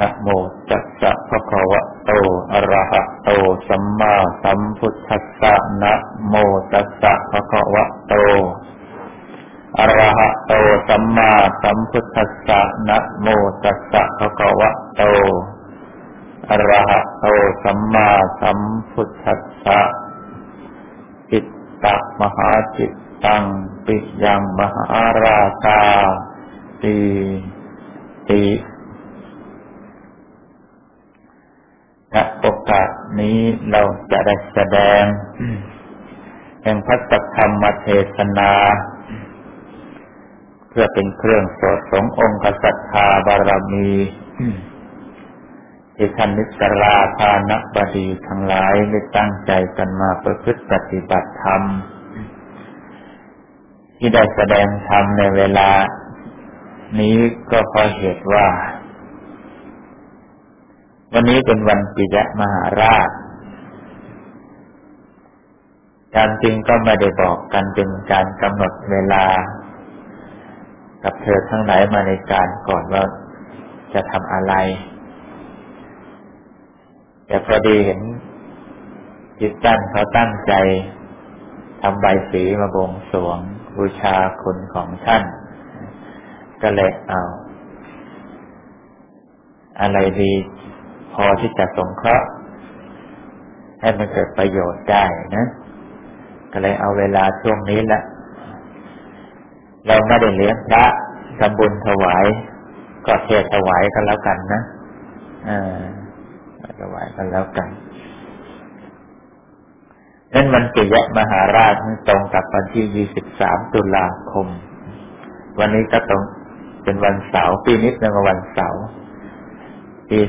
นะโมตัสสะภะคะวะโต อะระหะโต สัมมาสัมพุทธัสสะนะโมตัสสะภะคะวะโต อะระหะโต สัมมาสัมพุทธัสสะนะโมตัสสะภะคะวะโต อะระหะโต สัมมาสัมพุทธัสสะจิตตมหาจิตตัง ปิยังมหาราชาตีติ ณโอกาสนี้เราจะได้แสดง แห่งพระสัทธรรมเทศนา เพื่อเป็นเครื่องสดสงองค์ศรัทธาบารมีที่ท่านนิสราทานบดีทั้งหลายได้ตั้งใจกันมาประพฤติปฏิบัติธรรม ที่ได้แสดงธรรมในเวลา นี้ก็เพราะเหตุว่า วันนี้เป็นวันปิยมหาราชการจริงก็ไม่ได้บอกกันเป็นการกำหนดเวลา กับเธอทั้งหลายมาในการก่อนว่าจะทำอะไร แต่พอดีเห็นจิตตั้นเขาตั้งใจทำใบสีมาบงสวงบูชาคุณของท่าน ก็เลยเอา อะไรดี พอที่จะสงเคราะห์ให้มันเกิดประโยชน์ได้นะ ก็เลยเอาเวลาช่วงนี้ละเราไม่ได้เลี้ยงพระทำบุญถวาย ก็เทศถวายกันแล้วกันนะอ่าถวายกันแล้วกันนั่นมันปิยมหาราชตรงกับวันที่ 23 ตุลาคม วันนี้ก็ตรงเป็นวันเสาร์ปีนี้เป็นวันเสาร์ ปี 2547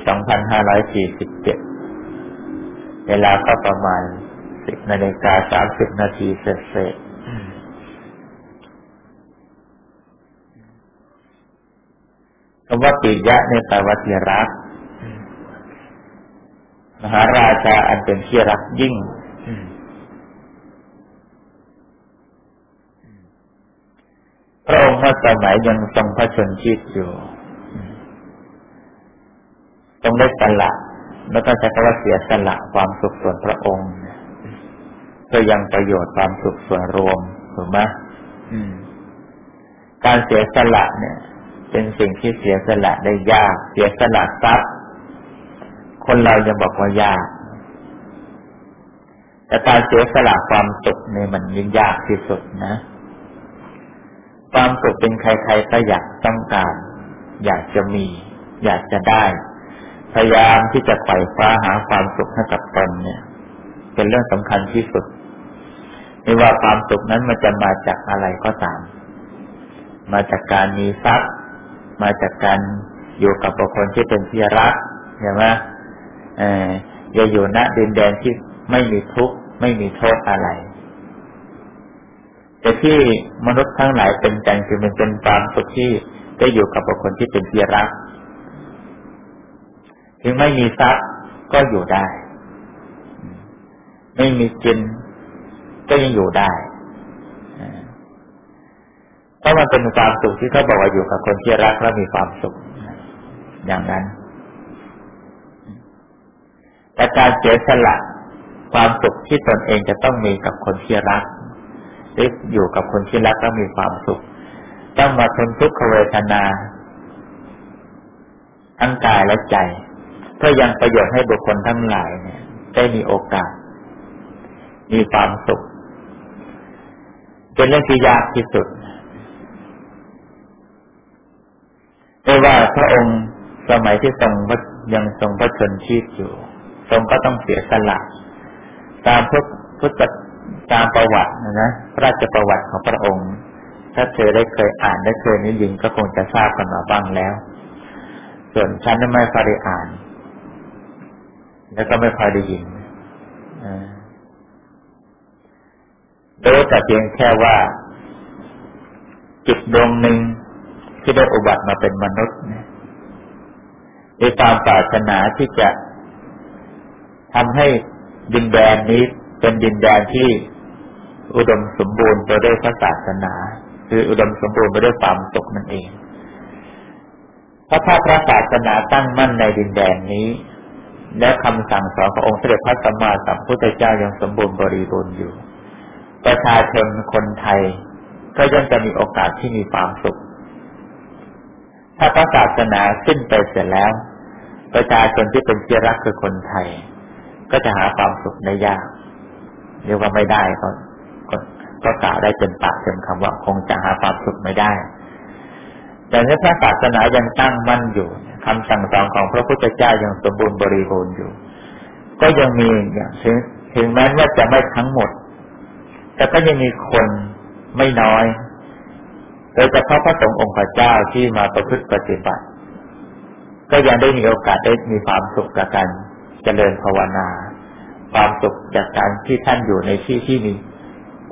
เวลาก็ประมาณ 10นาฬิกา30 นาทีเสร็จคำว่าปิยะในแปลว่าที่รัก มหาราชาอันเป็นที่รักยิ่งพระองค์เมื่อสมัยยังทรงพระชนชีพอยู่ ต้องได้สละแล้วก็ใช้คำว่าเสียสละความสุขส่วนพระองค์เพื่อยังประโยชน์ความสุขส่วนรวมถูกไหมการเสียสละเนี่ย เป็นสิ่งที่เสียสละได้ยาก เสียสละทรัพย์คนเรายังบอกว่ายาก แต่การเสียสละความสุขเนี่ยมันยิ่งยากที่สุดนะ ความสุขเป็นใครๆก็อยากต้องการ อยากจะมี อยากจะได้ พยายามที่จะไขว่คว้าหาความสุขให้กับตนเนี่ย เป็นเรื่องสำคัญที่สุดไม่ว่าความสุขนั้นมันจะมาจากอะไรก็ตาม มาจากการมีทรัพย์ มาจากการอยู่กับบุคคลที่เป็นที่รักใช่ไหมเอออย่าอยู่ณดินแดนที่ไม่มีทุกข์ไม่มีโทษอะไร แต่ที่มนุษย์ทั้งหลายเป็นกันคือมันเป็นความสุขที่ได้อยู่กับบุคคลที่เป็นที่รัก ถึงไม่มีทรัพย์ก็อยู่ได้ ไม่มีกินก็ยังอยู่ได้เพราะมันเป็นความสุขที่เขาบอกว่าอยู่กับคนที่รักแล้วมีความสุขอย่างนั้นแต่การเสียสละความสุขที่ตนเองจะต้องมีกับคนที่รักหรืออยู่กับคนที่รักแล้วมีความสุข ต้องมาทนทุกขเวทนาทั้งกายและใจ เพื่อยังประโยชน์ให้บุคคลทั้งหลายเนี่ย ได้มีโอกาส มีความสุข เป็นเรื่องที่ยากที่สุดไม่ว่าพระองค์สมัยที่ทรงยังทรงพระชนชีพอยู่ ทรงก็ต้องเสียสละตามพุทพุทธตามประวัตินะพระราชประวัติของพระองค์ ถ้าเธอได้เคยอ่านได้เคยนิยินก็คงจะทราบกันมาบ้างแล้ว ส่วนฉันไม่ค่อยได้อ่าน แล้วก็ไม่พอได้ยินรู้แต่เพียงแค่ว่า จิตดวงหนึ่งที่ได้อุบัติมาเป็นมนุษย์มีความปรารถนาที่จะทำให้ดินแดนนี้เป็นดินแดนที่อุดมสมบูรณ์ไปด้วยพระศาสนา คืออุดมสมบูรณ์ไปด้วยความสุขนั่นเองเพราะถ้าพระศาสนาตั้งมั่นในดินแดนนี้ และคำสั่งสอนขององค์เสด็จพระสัมมาสัมพุทธเจ้ายังสมบูรณ์บริบูรณ์อยู่ ประชาชนคนไทย ก็ย่อมจะมีโอกาสที่มีความสุข ถ้าพระศาสนาสิ้นไปเสร็จแล้ว ประชาชนที่เป็นเชื้อรักคือคนไทย ก็จะหาความสุขได้ยากเรียกว่าไม่ได้ก็ก็กล่าวได้เต็มปากเต็มคำว่าคงจะหาความสุขไม่ได้ แต่ถ้าพระศาสนายังตั้งมั่นอยู่คำสั่งสอนของพระพุทธเจ้ายังสมบูรณ์บริบูรณ์อยู่ ก็ยังมีอย่างถึงถึงแม้ว่าจะไม่ทั้งหมด แต่ก็ยังมีคนไม่น้อยโดยเฉพาะพระสงฆ์องค์พระเจ้าที่มาประพฤติปฏิบัติ ก็ยังได้มีโอกาสได้มีความสุขกับการเจริญภาวนา ความสุขจากการที่ท่านอยู่ในที่ที่มี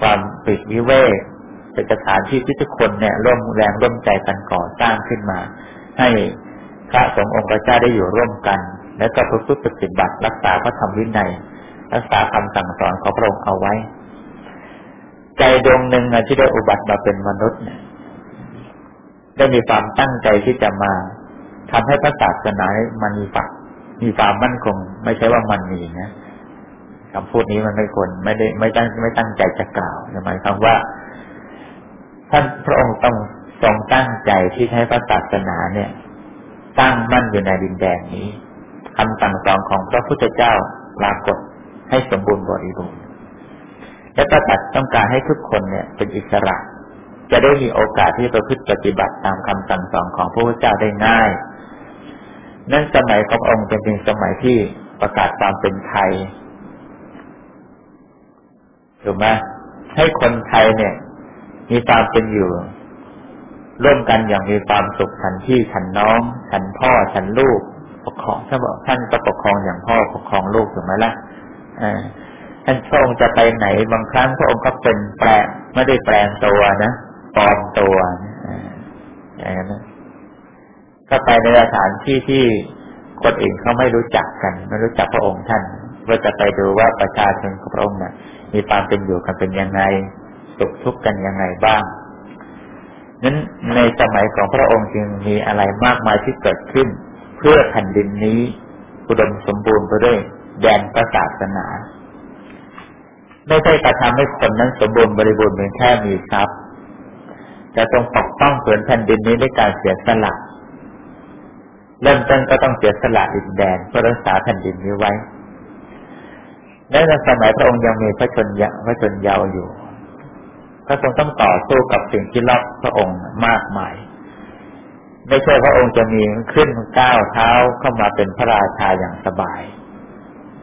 ความปิดวิเวก เป็นสถานที่ที่ทุกคนเนี่ยร่วมแรงร่วมใจกันก่อสร้างขึ้นมา ให้พระสงฆ์องค์พระเจ้าได้อยู่ร่วมกัน และก็ประพฤติปฏิบัติรักษาพระธรรมวินัย รักษาคำสั่งสอนของพระองค์เอาไว้ ใจดวงหนึ่งที่ได้อุบัติมาเป็นมนุษย์เนี่ยได้มีความตั้งใจที่จะมาทำให้พระศาสนามันมีฝักมีความมั่นคง ไม่ใช่ว่ามันมีนะคำพูดนี้มันไม่ควรไม่ได้ไม่ตั้งไม่ตั้งใจจะกล่าวหมายความว่า ท่านพระองค์ต้องทรงตั้งใจที่ให้พระศาสนาเนี่ย ตั้งมั่นอยู่ในดินแดนนี้คำสั่งสอนของพระพุทธเจ้าปรากฏให้สมบูรณ์บริบูรณ์และก็ตัดต้องการให้ทุกคนเนี่ยเป็นอิสระ จะได้มีโอกาสที่ประพฤติปฏิบัติตามคำสั่งสอนของพระพุทธเจ้าได้ง่าย นั่นสมัยขององค์เป็นเพียงสมัยที่ประกาศความเป็นไทยถูกไหมให้คนไทยเนี่ย มีความเป็นอยู่ ร่วมกันอย่างมีความสุขฉันพี่ฉันน้อง ฉันพ่อฉันลูกปกครองถ้าบอกท่านก็ปกครองอย่างพ่อปกครองลูกถูกไหมล่ะท่านพระองค์จะไปไหนบางครั้งพระองค์ก็เป็นแปลงไม่ได้แปลงตัวนะปลอมตัวอย่างนั้นก็ไปในสถานที่ที่คนอื่นเขาไม่รู้จักกัน ไม่รู้จักพระองค์ท่านเพื่อจะไปดูว่าประชาชนของพระองค์เนี่ยมีความเป็นอยู่กันเป็นยังไง สุขทุกข์กันยังไงบ้าง นั้นในสมัยของพระองค์จึงมีอะไรมากมายที่เกิดขึ้น เพื่อแผ่นดินนี้อุดมสมบูรณ์ไปด้วยแดนพระศาสนา ไม่ใช่กระทำให้คนนั้นสมบูรณ์บริบูรณ์เพียงแค่มีทรัพย์แต่ต้องปกป้องผืนแผ่นดินนี้ด้วยการเสียสละเริ่มต้นก็ต้องเสียสละดินแดนเพื่อรักษาแผ่นดินนี้ไว้และในสมัยพระองค์ยังมีพระชนยพระชนยาวอยู่ พระองค์ต้องต่อสู้กับสิ่งที่รอบพระองค์มากมาย ไม่ใช่พระองค์จะมีขึ้นก้าวเท้าเข้ามาเป็นพระราชาอย่างสบาย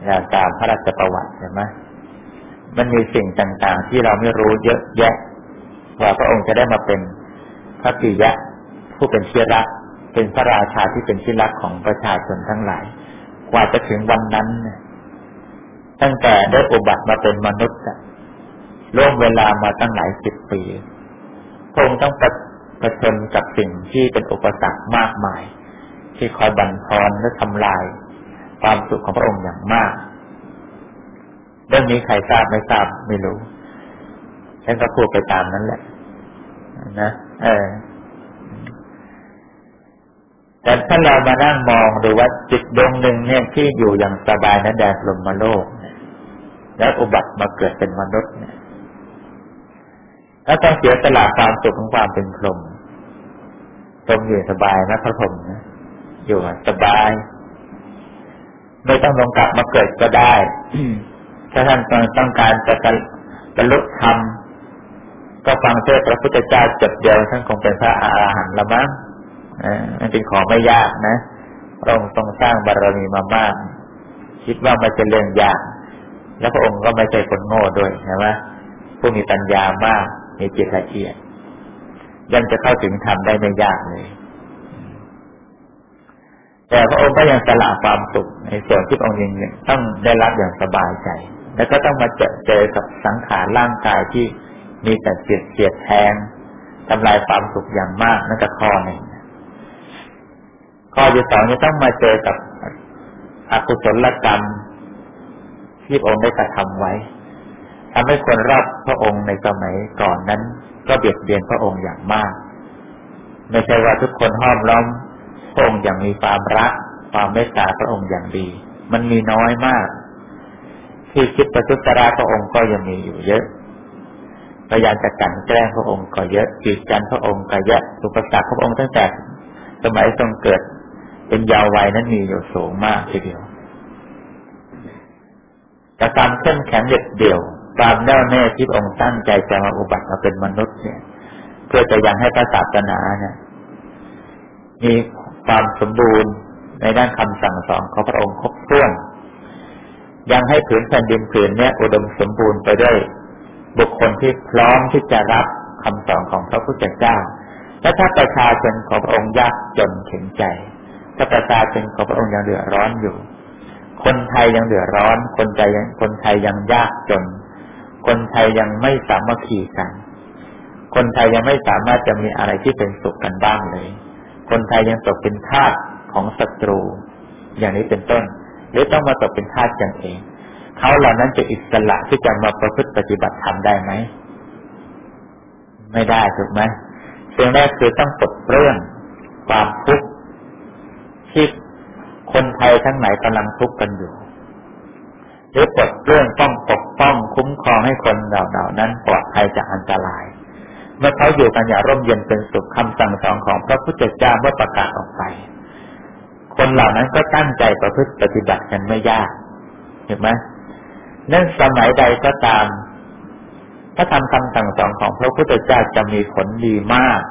อย่างตามพระราชประวัติเห็นไหมมันมีสิ่งต่างๆ ที่เราไม่รู้เยอะแยะว่าพระองค์จะได้มาเป็นพระกิยะ ผู้เป็นเชื้อรัก เป็นพระราชาที่เป็นที่รักของประชาชนทั้งหลาย กว่าจะถึงวันนั้นตั้งแต่ได้อุบัติมาเป็นมนุษย์ ล่วงเวลามาตั้งหลายสิบปีพระองค์ต้องประประชนกับสิ่งที่เป็นอุปสรรคมากมาย ที่คอยบั่นทอนและทำลาย ความสุขของพระองค์อย่างมาก เรื่องนี้ใครทราบไม่ทราบไม่รู้ฉันก็พูดไปตามนั้นแหละ นะเออแต่ถ้าเรามานั่งมองดูว่าจิตดวงหนึ่งเนี่ยที่อยู่อย่างสบายนะแดนลมมาโลก แล้วอุบัติมาเกิดเป็นมนุษย์เนี่ย แล้วต้องเสียสละความสุขของความเป็นพรหมพรหมอยู่สบายนะพระพรหมนะอยู่สบาย ไม่ต้องลงกลับมาเกิดก็ได้ถ้าท่านต้องการจะบรรลุธรรมก็ฟังเทศพระพุทธเจ้าจบเดียวท่านคงเป็นพระอาหารหันต์ละมั้งอันเป็นของไม่ยากนะพระองค์ทรงสร้างบารมีมามาก คิดว่ามันจะเรื่องยาก แล้วพระองค์ก็ไม่ใช่คนโง่ด้วยใช่ไหมผู้มีปัญญามาก มีจิตละเอียดยังจะเข้าถึงธรรมได้ไม่ยากเลยแต่พระองค์ก็ยังสละความสุขในส่วนที่องค์ยังต้องได้รับอย่างสบายใจ แล้วก็ต้องมาเจอเจอกับสังขารร่างกายที่มีแต่เสียดเสียดแทงทำลายความสุขอย่างมากนั่นก็ข้อหนึ่งข้อที่สองจะต้องมาเจอกับอกุศลกรรมที่องค์ได้กระทำไว้ ทำให้คนรอบพระองค์ในสมัยก่อนนั้น ก็เบียดเบียนพระองค์อย่างมาก ไม่ใช่ว่าทุกคนห้อมล้อมพระองค์อย่างมีความรัก ความเมตตาพระองค์อย่างดี มันมีน้อยมาก ที่คิดประทุษร้ายพระองค์ก็ยังมีอยู่เยอะพยายามจะกันแกล้งพระองค์ก็เยอะจีดกันพระองค์ก็เยอะอุปสรรคพระองค์ตั้งแต่สมัยทรงเกิด เป็นยาววัยนั้นมีอยู่สูงมากทีเดียวแต่ความเข้มแข็งเด็ดเดี่ยว ความแน่วแน่ที่องค์ตั้งใจจะมาอุบัติมาเป็นมนุษย์เนี่ย เพื่อจะยังให้พระศาสนาเนี่ยมีความสมบูรณ์ในด้านคำสั่งสอนของพระองค์ครบถ้วน ยังให้ผืนแผ่นดินผืนเนี้อุดมสมบูรณ์ไปด้วยบุคคลที่พร้อมที่จะรับคำสอนของพระพุทธเจ้า และถ้าประชาชนของพระองค์ยากจนเข็นใจ ถ้าประชาชนของพระองค์ยังเดือดร้อนอยู่ คนไทยยังเดือดร้อน คนใจคนไทยยังยากจน คนไทยยังไม่สามารถขี่กัน คนไทยยังไม่สามารถจะมีอะไรที่เป็นสุขกันบ้างเลย คนไทยยังตกเป็นทาสของศัตรู อย่างนี้เป็นต้น หรือต้องมาตกเป็นทาสกันเอง เขาเหล่านั้นจะอิสระที่จะมาประพฤติปฏิบัติธรรมได้ไหม ไม่ได้ถูกไหมสิ่งแรกคือต้องปลดเปลื้องความทุกข์ที่คนไทยทั้งหลายกำลังทุกข์กันอยู่หรือปลดเปลื้องต้องปก ป้องคุ้มครองให้คนเหล่านั้นปลอดภัยจากอันตราย เมื่อเขาอยู่กันอย่างร่มเย็นเป็นสุขคำสั่งสอนของพระพุทธเจ้าเมื่อประกาศออกไป คนเหล่านั้นก็ตั้งใจประพฤติปฏิบัติกันไม่ยากเห็นไหมนั่นสมัยใดก็ตามถ้าทำคำสั่งสอนของพระพุทธเจ้าจะมีผลดีมาก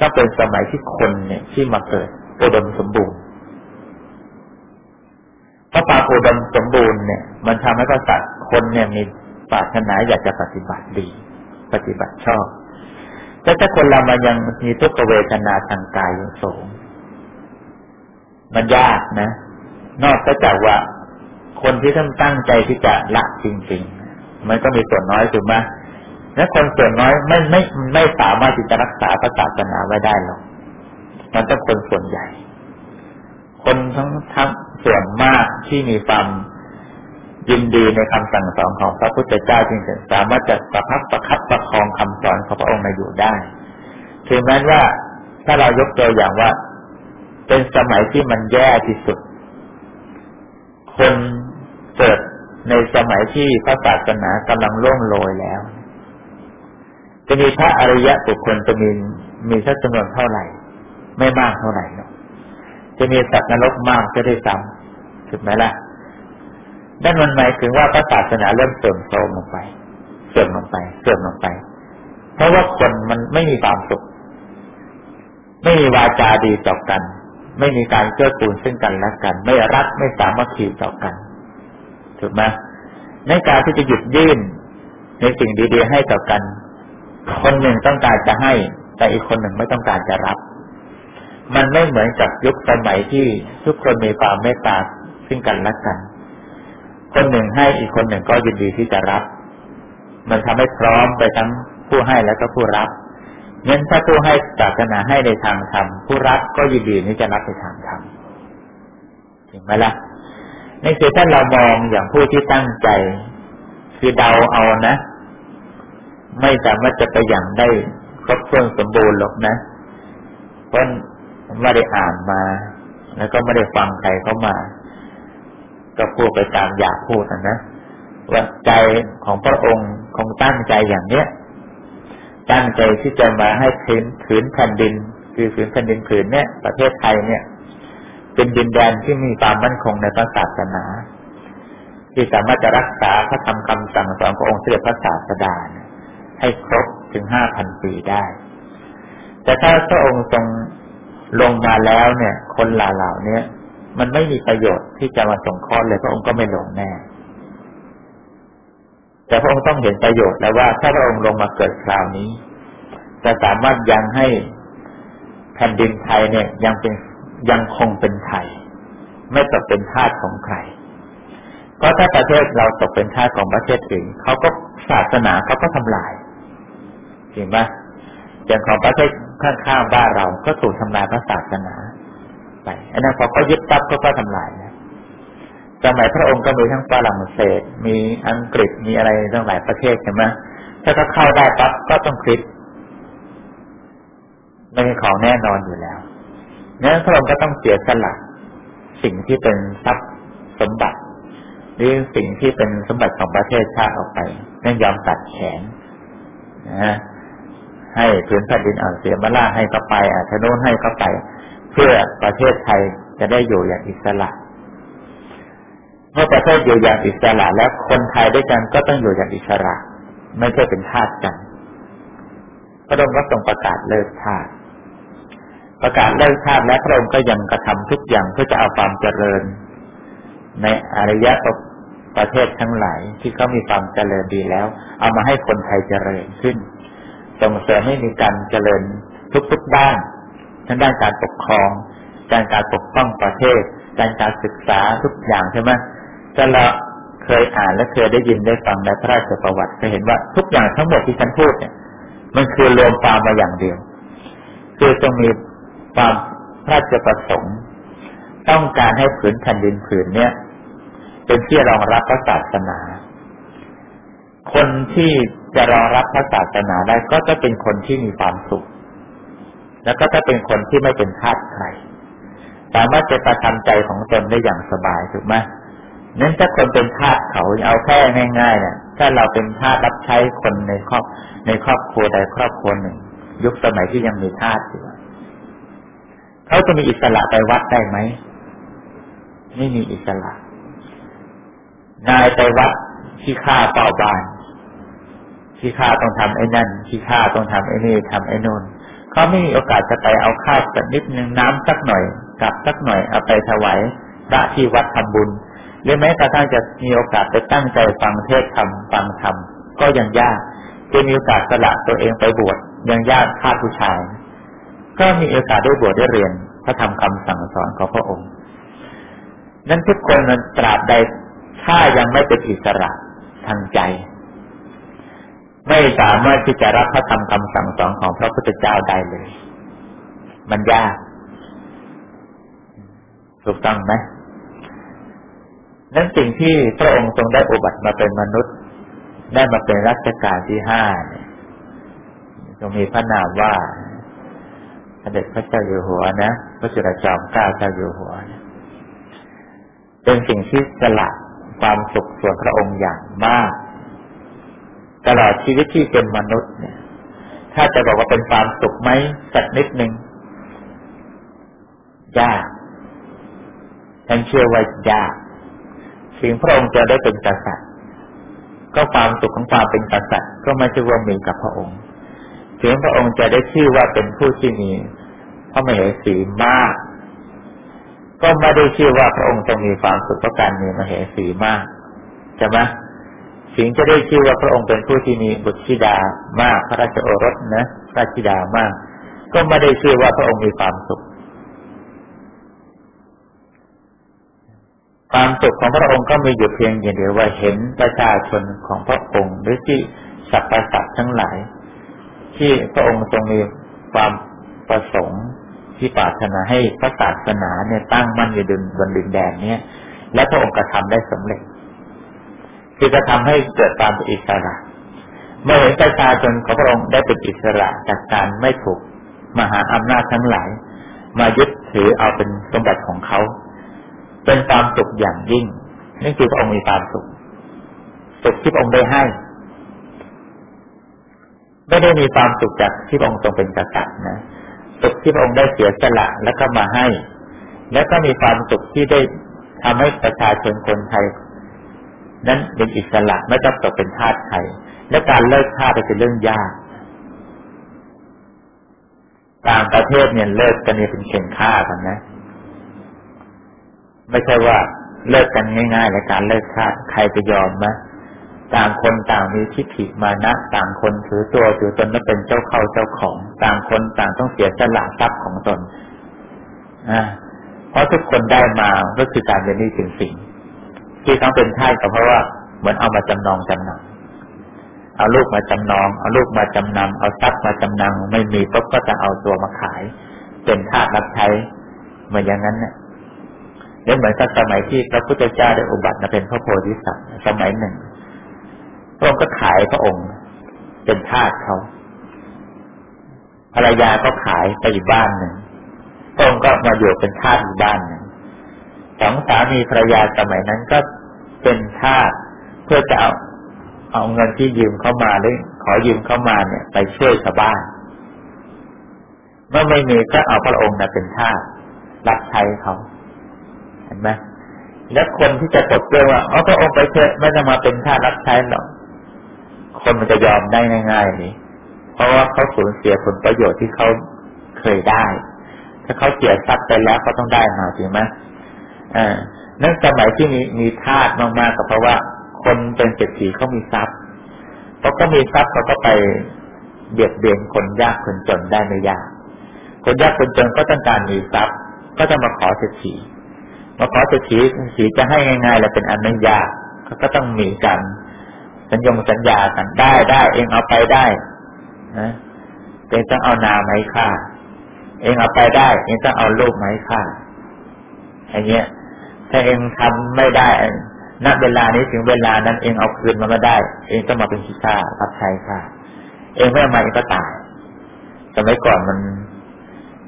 ก็เป็นสมัยที่คนเนี่ยที่มาเกิดอุดมสมบูรณ์พราะปาอุดมสมบูรณ์เนี่ย มันทำให้กษัตริย์ คนเนี่ยมีปรารถนาอยากจะปฏิบัติดี ปฏิบัติชอบแต่ถ้าคนเรามายังมีทุกขเวทนาทางกายอยู่สูงมันยากนะ นอกจากว่า คนที่ท่านตั้งใจที่จะละจริง ๆ มันก็มีส่วนน้อยถูกไหมและคนส่วนน้อยไม่ไม่ไม่สามารถที่จะรักษาพระศาสนาไว้ได้หรอกมันต้องคนส่วนใหญ่ คนทั้งทั้งส่วนมากที่มีความ ยินดีในคำสั่งสอนของพระพุทธเจ้าจริงสามารถจะประพักประคับประคองคำสอนของพระองค์มาอยู่ได้ ถึงแม้ว่าถ้าเรายกตัวอย่างว่า เป็นสมัยที่มันแย่ที่สุด คนเกิดในสมัยที่พระศาสนากำลังล่วงโรยแล้ว จะมีพระอริยะบุคคลจะมีมีสักจำนวนเท่าไหร่ ไม่มากเท่าไหร่เนาะจะมีสัตว์นรกมากจะได้ซ้ำถูกไหมล่ะ นั่นมันหมายถึงว่าพระศาสนาเริ่มเสื่อมโทรมลงไป เสื่อมลงไป เสื่อมลงไป เพราะว่าคนมันไม่มีความสุข ไม่มีวาจาดีต่อกัน ไม่มีการเกื้อกูลซึ่งกันและกัน ไม่รักไม่สามารถขีต่อกัน ถูกไหมในการที่จะหยุดยื่นในสิ่งดีๆให้ต่อกัน คนหนึ่งต้องการจะให้ แต่อีกคนหนึ่งไม่ต้องการจะรับ มันไม่เหมือนกับยุคสมัยที่ทุกคนมีความเมตตาซึ่งกันและกัน คนหนึ่งให้อีกคนหนึ่งก็ยินดีที่จะรับ มันทำให้พร้อมไปทั้งผู้ให้และก็ผู้รับงั้นถ้าผู้ให้ศาสนาให้ในทางธรรมผู้รับก็ยินดีที่จะรับในทางธรรมเห็นไหมละ่ะนี่คือถ้าเรามองอย่างผู้ที่ตั้งใจ คือเดาเอานะ ไม่สามารถจะไปอย่างได้ครบถ้วนสมบูรณ์หรอกนะเพราะไม่ได้อ่านมา แล้วก็ไม่ได้ฟังใครเข้ามา ก็พูดไปตามอยากพูดนะว่าใจของพระองค์คงตั้งใจอย่างเนี้ยตั้งใจที่จะมาให้ผืนผืนแผ่นดิน คือผืนแผ่นดินผืนเนี้ยประเทศไทยเนี่ย เป็นดินแดนที่มีความมั่นคงในพระศาสนา ที่สามารถจะรักษาพระธรรมคำสั่งสอนขององค์เสด็จพระศาสดาให้ครบถึงห้าพันปีได้ แต่ถ้าพระองค์ทรงลงมาแล้วเนี่ย คนเหล่านี้ มันไม่มีประโยชน์ที่จะมาส่งข้อเลยพระองค์ก็ไม่ลงแน่ แต่พระองค์ต้องเห็นประโยชน์แล้วว่าถ้าพระองค์ลงมาเกิดคราวนี้ จะสามารถยังให้แผ่นดินไทยเนี่ยยังเป็นยังคงเป็นไทย ไม่ตกเป็นทาสของใครเพราะถ้าประเทศเราตกเป็นทาสของประเทศอื่นเขาก็ศาสนาเขาก็ทำลายเห็นไหมอย่างของประเทศข้างๆบ้านเราก็ถูกทำลายพระศาสนา ไปอันนั้นพอเขายึดตับก็ก็ทำลายนะสมัยพระองค์ก็มีทั้งฝรั่งเศส มีอังกฤษมีอะไรทั้งหลายประเทศใช่ไหมถ้าเขาเข้าได้ปั๊บก็ต้องคลิปไม่ใช่ของแน่นอนอยู่แล้วนั้นพระองค์ก็ต้องเสียสละสิ่งที่เป็นทรัพย์สมบัติ หรือสิ่งที่เป็นสมบัติของประเทศชาติออกไปนั่นยอมตัดแขนนะให้พื้นแผ่นดินอ่าเสียมาล่าให้เข้าไปอ่าชโน้นให้เข้าไป เพื่อประเทศไทยจะได้อยู่อย่างอิสระเมื่อประเทศอยู่อย่างอิสระแล้วคนไทยด้วยกันก็ต้องอยู่อย่างอิสระ ไม่ใช่เป็นทาสกันพระองค์ก็ทรงประกาศเลิกทาสประกาศเลิกทาสและพระองค์ก็ยังกระทำทุกอย่างเพื่อจะเอาความเจริญ ในอารยะประเทศทั้งหลายที่เขามีความเจริญดีแล้ว เอามาให้คนไทยเจริญขึ้นส่งเสริมให้มีการเจริญทุกๆด้าน ทั้งด้านการปกครองการการปกป้องประเทศการการศึกษาทุกอย่างใช่ไหมจะเราเคยอ่านและเคยได้ยินได้ฟังในพระราชประวัติจะเห็นว่าทุกอย่างทั้งหมดที่ฉันพูดเนี่ย มันคือรวมความมาอย่างเดียว คือจะมีความพระราชประสงค์ ต้องการให้ผืนแผ่นดินผืนเนี้ยเป็นที่รองรับพระศาสนา คนที่จะรองรับพระศาสนาได้ก็จะเป็นคนที่มีความสุข แล้วก็จะเป็นคนที่ไม่เป็นทาสใครสามารถจะประทำใจของตนได้อย่างสบายถูกไหมนั้นถ้าคนเป็นทาสเขาเอาแค่ง่ายๆเนี่ยถ้าเราเป็นทาสรับใช้คนในครอบในครอบครัวใดครอบครัวหนึ่ง ยุคสมัยที่ยังมีทาสอยู่เขาจะมีอิสระไปวัดได้ไหมไม่มีอิสระ นายไปวัดที่ฆ่าเป่าบานที่ฆ่าต้องทำไอ้นั่นที่ฆ่าต้องทำไอ้นี่ทำไอ้นู่น เขาไม่มีโอกาสจะไปเอาข้าวสักนิดหนึ่งน้ำสักหน่อยกับสักหน่อยเอาไปถวายพระที่วัดทำบุญ หรือแม้กระทั่งจะมีโอกาสไปตั้งใจฟังเทศธรรมฟังธรรมก็ยังยากจะมีโอกาสสละตัวเองไปบวชยังยากฆ่าผู้ชาย ก็มีโอกาสได้บวชได้เรียนพระธรรมคำสั่งสอนของพระองค์ นั้นทุกคนนั้นตราบใดถ้ายังไม่เป็นอิสระทางใจ ไม่สามารถที่จะรับพระธรรมคำสั่งสอนของพระพุทธเจ้าได้เลย มันยาก ถูกต้องไหมนั้นสิ่งที่พระองค์ทรงได้อุบัติมาเป็นมนุษย์ ได้มาเป็นรัชกาลที่ห้าเนี่ยทรงมีพระนามว่าสเด็จพระเจ้าอยู่หัวนะพระจุลจอมเกล้าเจ้าอยู่หัวเป็นสิ่งที่สละความสุขส่วนพระองค์อย่างมาก ตลอดชีวิตที่เป็นมนุษย์เนี่ย ถ้าจะบอกว่าเป็นความสุขไหมสักนิดหนึ่งยากฉันเชื่อว่ายากสิ่งพระองค์จะได้เป็นกษัตริย์ ก็ความสุขของความเป็นกษัตริย์ ก็ไม่ใช่ว่ามีกับพระองค์ถึงพระองค์จะได้ชื่อว่าเป็นผู้ที่มีพระมเหสีมาก ก็ไม่ได้ชื่อว่าพระองค์จะมีความสุขเพราะการมีมเหสีมากใช่ไหม สิงจะได้ชื่อว่าพระองค์เป็นผู้ที่มีบุตรธิดามากพระราชโอรสนะพระธิดามาก ก็ไม่ได้ชื่อว่าพระองค์มีความสุข ความสุขของพระองค์ก็มีอยู่เพียงอย่างเดียวว่าเห็นประชาชนของพระองค์หรือที่สัพพสัตทั้งหลาย ที่พระองค์ทรงมีความประสงค์ที่ปรารถนาให้พระศาสนาเนี่ยตั้งมั่นอยู่บนดินแดนเนี้ยและพระองค์กระทาได้สำเร็จ คือจะทำให้เกิดความเป็นอิสระเมื่อเห็นประชาชนของพระองค์ได้เป็นอิสระจากการไม่ถูกมหาอำนาจทั้งหลาย มายึดถือเอาเป็นสมบัติของเขา เป็นความสุขอย่างยิ่งนี่คือพระองค์มีความสุขสุขที่พระองค์ได้ให้ไม่ได้มีความสุขจากที่พระองค์ทรงเป็นกษัตริย์นะสุขที่พระองค์ได้เสียสละแล้วก็มาให้ แล้วก็มีความสุขที่ได้ทำให้ประชาชนคนไทย นั้นเป็นอิสระไม่ต้องตกเป็นทาสใครและการเลิกทาสเป็นเรื่องยากต่างประเทศเนี่ยเลิกกันเนี่ยเป็นเข่งฆ่ากันนะ ไม่ใช่ว่าเลิกกันง่ายๆในการเลิกขาใครจะยอมไหมต่างคนต่างมีทิฏฐิมานะต่างคนถือตัวถือตนว่าเป็นเจ้าเข้าเจ้าของ ต่างคนต่างต้องเสียสละทรัพย์ของตนอ่าเพราะทุกคนได้มาก็คือการเป็นหนี้สินสิ่ง ที่เขาเป็นท่าก็เพราะว่าเหมือนเอามาจำนองจำนำเอาลูกมาจำนองเอาลูกมาจำนำเอาทรัพย์มาจำนำไม่มีปุ๊บก็จะเอาตัวมาขาย เป็นทาสรับใช้เหมือนอย่างนั้นเนี่ยเเหมือนกับสมัยที่พระพุทธเจ้าได้อุบัติเป็นพระโพธิสัตว์สมัยหนึ่งพระองค์ก็ขายพระองค์เป็นทาสเขาภรรยาก็ขายไปอีกบ้านหนึ่งพระองค์ก็มาอยู่เป็นทาสอยู่บ้านหนึ่ง สองสามีภรรยาสมัยนั้นก็เป็นทาสเพื่อจะเอาเอาเงินที่ยืมเข้ามาหรือขอยืมเข้ามาเนี่ย ไปช่วยชาวบ้าน เมื่อไม่มีก็เอาพระองค์นะเป็นทาสรับใช้เขาเห็นไหมแล้วคนที่จะตกเกลือว่าเอาพระองค์ไปเถอะไม่ต้องมาเป็นทาสรับใช้หรอกคนมันจะยอมได้ง่ายๆนี่เพราะว่าเขาสูญเสียผลประโยชน์ที่เขาเคยได้ ถ้าเขาเสียทรัพย์ไปแล้วเขาต้องได้มาจริงไหม อ่านั่นสมัยที่มีมีทาสมากๆก็เพราะว่า คนเป็นเศรษฐีเขามีทรัพย์เขาก็มีทรัพย์เขาก็ไปเบียดเบียนคนยากคนจนได้ไม่ยาก คนยากคนจนก็ต้องการมีทรัพย์ ก็จะมาขอเศรษฐีมาขอเศรษฐีเศรษฐีจะให้ง่ายๆแล้วเป็นอันไม่ยากเขาก็ต้องมีกัน สัญญงสัญญากันได้ได้เองเอาไปได้นะเองต้องเอานาไหมค่าเองเอาไปได้ เองต้องเอาลูกไหมค่าอย่างเงี้ย ถ้าเองทำไม่ได้ณเวลานี้ถึงเวลานั้นเองเอาคืนมาไม่ได้ เองต้องมาเป็นขี้ข้ารับใช้ค่ะเองไม่มาเองก็ตายสมัยก่อนมัน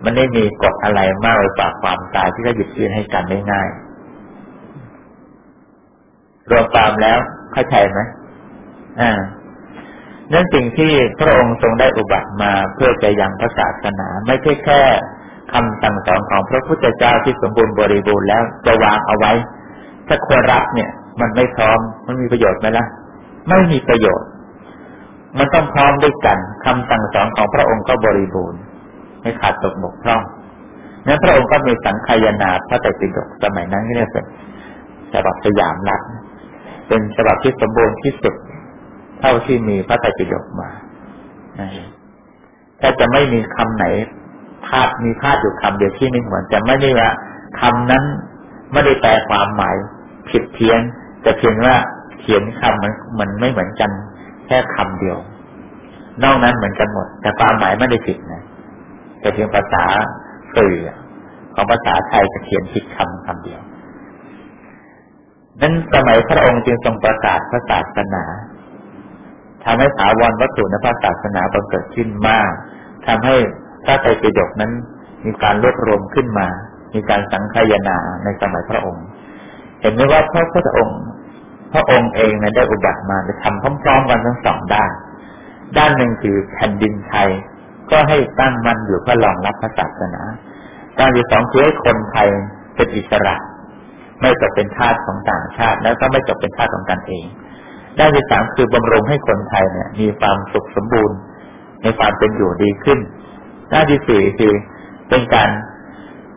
มันไม่มีกฎอะไรมากเลยกว่าความตายที่จะหยิบยื่นให้กันได้ง่ายรวมตามแล้วเข้าใจไหมอ่านั่นสิ่งที่พระองค์ทรงได้อุบัติมาเพื่อจะยังพระศาสนา ไม่ใช่แค่ คำสั่งสอนของพระพุทธเจ้าที่สมบูรณ์บริบูรณ์แล้วจะวางเอาไว้ ถ้าควรรับเนี่ย มันไม่พร้อมมันมีประโยชน์ไหมล่ะ ไม่มีประโยชน์ มันต้องพร้อมด้วยกันคำสั่งสอนของพระองค์ก็บริบูรณ์ ไม่ขาดตกบกพร่องนั้นพระองค์ก็มีสังขยนาพระไตรปิฎกสมัยนั้นเรียกเป็นฉบับสยามรัฐเป็นฉบับที่สมบูรณ์ที่สุด เท่าที่มีพระไตรปิฎกมาถ้าจะไม่มีคำไหน พาดมีพาดอยู่คำเดียวที่ไม่เหมือนจะไม่ได้ว่าคำนั้นไม่ได้แปลความหมายผิดเพี้ยนแต่เพียงว่าเขียนคำมันมันไม่เหมือนกัน แค่คำเดียว นอกนั้นเหมือนกันหมด แต่ความหมายไม่ได้ผิดนะแต่เพียงภาษาสื่อของภาษาไทยจะเขียนผิดคำคำเดียว นั้นสมัยพระองค์จึงทรงประกาศพระศาสนาทำให้ถาวรวัตถุในพระศาสนาบังเกิดขึ้นมากทำให้ พระไตรปิฎกนั้นมีการรวบรวมขึ้นมา มีการสังคายนาในสมัยพระองค์ เห็นไหมว่าพระพุทธองค์ พระองค์เองนะได้อุบัติมาจะทำพร้อมๆกันทั้งสองด้าน ด้านหนึ่งคือแผ่นดินไทย ก็ให้ตั้งมั่นอยู่เพื่อรองรับพระศาสนาการที่สองคือให้คนไทยเป็นอิสระ ไม่ตกเป็นทาสของต่างชาติ แล้วก็ไม่ตกเป็นทาสของกันเอง ด้านที่สามคือบำรุงให้คนไทยเนี่ย มีความสุขสมบูรณ์ ในความเป็นอยู่ดีขึ้น ด้าที่สี่คือเป็นการ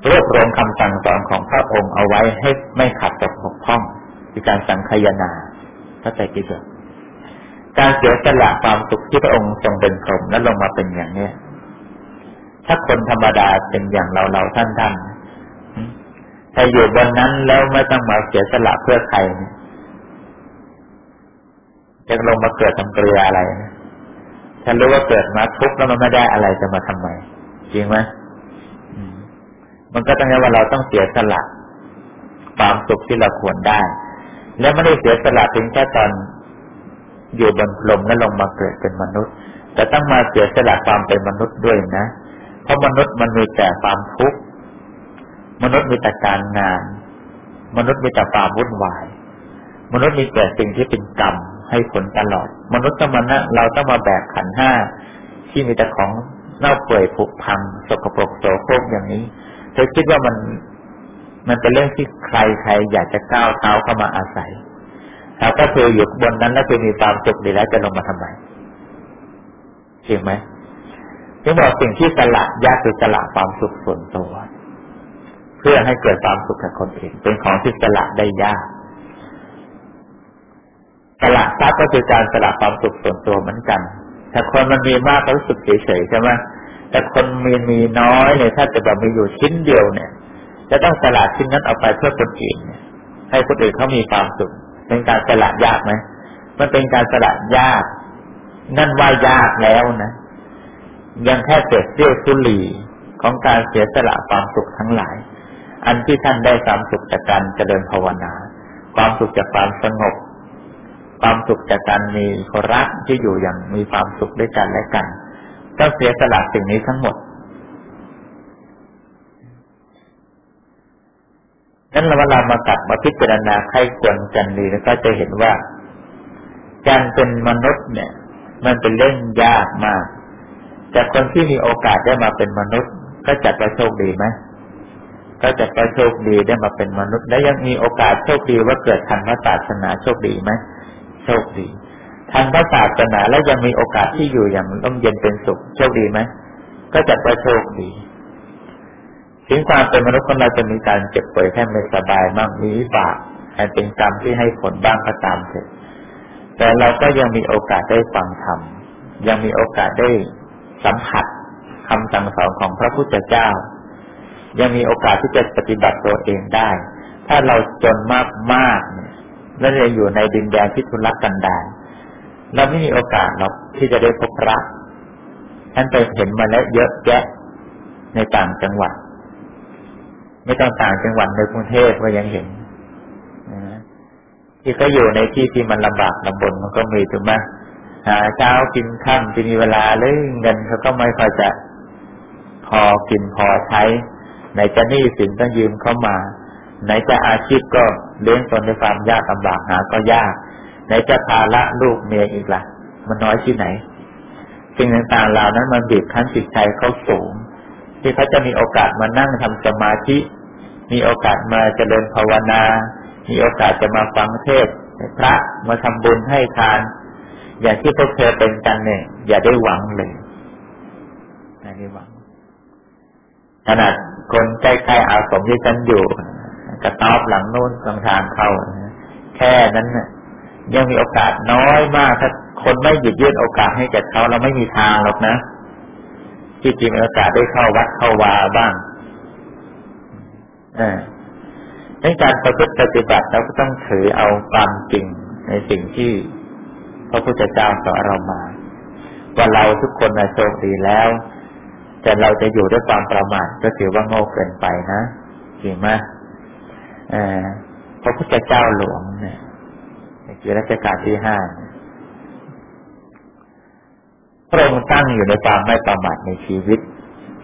รวบรวมคำสั่งสอนของพระองค์เอาไว้ให้ไม่ขัดตกบกพร่องคือการสังคายนาพระใจกิจการเสียสละความสุขที่พระองค์ทรงเป็นพรหมและลงมาเป็นอย่างเนี้ยถ้าคนธรรมดาเป็นอย่างเราเราท่านท่านถ้าอยู่บนนั้นแล้วไม่ต้องมาเสียสละเพื่อใครจะลงมาเกิดทำเกลืออะไรนะ ฉันรู้ว่าเกิดมาทุกข์แล้วมันไม่ได้อะไรจะมาทำไมจริงไหมมันก็ต้องว่าเราต้องเสียสละความสุขที่เราควรได้ และไม่ได้เสียสละเพียงแค่ตอนอยู่บนพรมแล้วลงมาเกิดเป็นมนุษย์ แต่ต้องมาเสียสละความเป็นมนุษย์ด้วยนะ เพราะมนุษย์มันมีแต่ความทุกข์มนุษย์มีแต่การงาน มนุษย์มีแต่ความวุ่นวาย มนุษย์มีแต่สิ่งที่เป็นกรรม ให้ผลตลอด มนุษย์ต้องมานะเราต้องมาแบกขันห้าที่มีแต่ของเน่าเปื่อยผุพังสกปรกโสโครกอย่างนี้ เธอคิดว่ามันมันเป็นเรื่องที่ใครใครอยากจะก้าวเท้าเข้ามาอาศัยแล้วก็เธออยู่บนนั้นแล้วเธอมีความสุขดีแล้วจะลงมาทำไมจริงไหมที่บอกสิ่งที่สละยากคือสละความสุขส่วนตัว เพื่อให้เกิดความสุขกับคนอื่นเป็นของที่สละได้ยาก สละทรัพย์ก็คือการสละความสุขส่วนตัวเหมือนกันแต่คนมันมีมากก็รู้สึกเฉยๆใช่ไหมแต่คนมีมีน้อยเนี่ยถ้าจะแบบมีอยู่ชิ้นเดียวเนี่ย จะต้องสละชิ้นนั้นเอาไปเพื่อคนอื่นให้คนอื่นเขามีความสุข เป็นการสละยากไหมมันเป็นการสละยาก นั่นว่ายากแล้วนะยังแค่เศษเสี้ยวสุลีของการเสียสละความสุขทั้งหลาย อันที่ท่านได้ความสุขจากการเจริญภาวนา ความสุขจากความสงบ ความสุขจากการมีคนรักที่อยู่อย่างมีความสุขด้วยกันและกันก็เสียสละสิ่งนี้ทั้งหมดนั้นเวลามาตัดมาพิจารณาใครควรกันดีแล้วก็จะเห็นว่า การเป็นมนุษย์เนี่ย มันเป็นเรื่องยากมาก แต่คนที่มีโอกาสได้มาเป็นมนุษย์ ก็จัดว่าโชคดีไหมก็จะไปโชคดีได้มาเป็นมนุษย์ และยังมีโอกาสโชคดีว่าเกิดทันพระศาสนาโชคดีไหม ชคดีทันพระศาสนาแล้วยังมีโอกาสที่อยู่อย่างร่มเย็นเป็นสุขโชคดีไหมก็จะไปโชคดีถึงความเป็นมนุษย์คนเราจะมีการเจ็บป่วยแค่ไม่สบายมากมีวิบากอันเป็นกรรมที่ให้ผลบ้างก็ตามเถิดแต่เราก็ยังมีโอกาสได้ฟังธรรมยังมีโอกาสได้สัมผัสคำสั่งสอนของพระพุทธเจ้า ยังมีโอกาสที่จะปฏิบัติตัวเองได้ ถ้าเราจนมากมากเนี่ย และเราอยู่ในดินแดนที่ทุรกันดารเราไม่มีโอกาสหรอกที่จะได้พบพระท่านไปเห็นมาแล้วเยอะแยะในต่างจังหวัด ไม่ต้องต่างจังหวัดในกรุงเทพก็ยังเห็นที่เขาอยู่ในที่ที่มันลำบากลำบนมันก็มีถูกไหมหาเช้ากินค่ำที่มีเวลาเลยเงินเขาก็ไม่ค่อยจะพอกินพอใช้ไหนจะหนี้สินต้องยืมเข้ามา ไหนจะอาชีพก็เลี้ยงตนด้วยความยากลำบากหาก็ยาก ไหนจะภาระลูกเมียอีกละ่ะ มันน้อยที่ไหนสิ่งต่างๆเหล่านั้นมันบีบคั้นจิตใจเขาสูง ที่เขาจะมีโอกาสมานั่งทำสมาธิ มีโอกาสมาเจริญภาวนา มีโอกาสจะมาฟังเทศพระมาทำบุญให้ทาน อย่างที่พวกเธอเป็นกันเนี่ย อย่าได้หวังเลยอย่าได้หวังขนาดคนใกล้ๆอาสมที่ฉันอยู่ กระตอบหลังโน้นทางทางเข้าแค่นั้นน่ะยังมีโอกาสน้อยมากถ้าคนไม่หยิบยื่นโอกาสให้แก่เขาเราไม่มีทางหรอกนะที่จริงโอกาสได้เข้าวัดเข้าวาบ้างในการประพฤติปฏิบัติเราก็ต้องถือเอาความจริงในสิ่งที่พระพุทธเจ้าสอนเรามา ว่าเราทุกคนโชคดีแล้ว แต่เราจะอยู่ด้วยความประมาทก็ถือว่าโง่เกินไปนะจริงไหม พระพุทธเจ้าหลวงเนี่ยคือรัชกาลที่ห้าพระองค์ตั้งอยู่ในความไม่ประมาทในชีวิต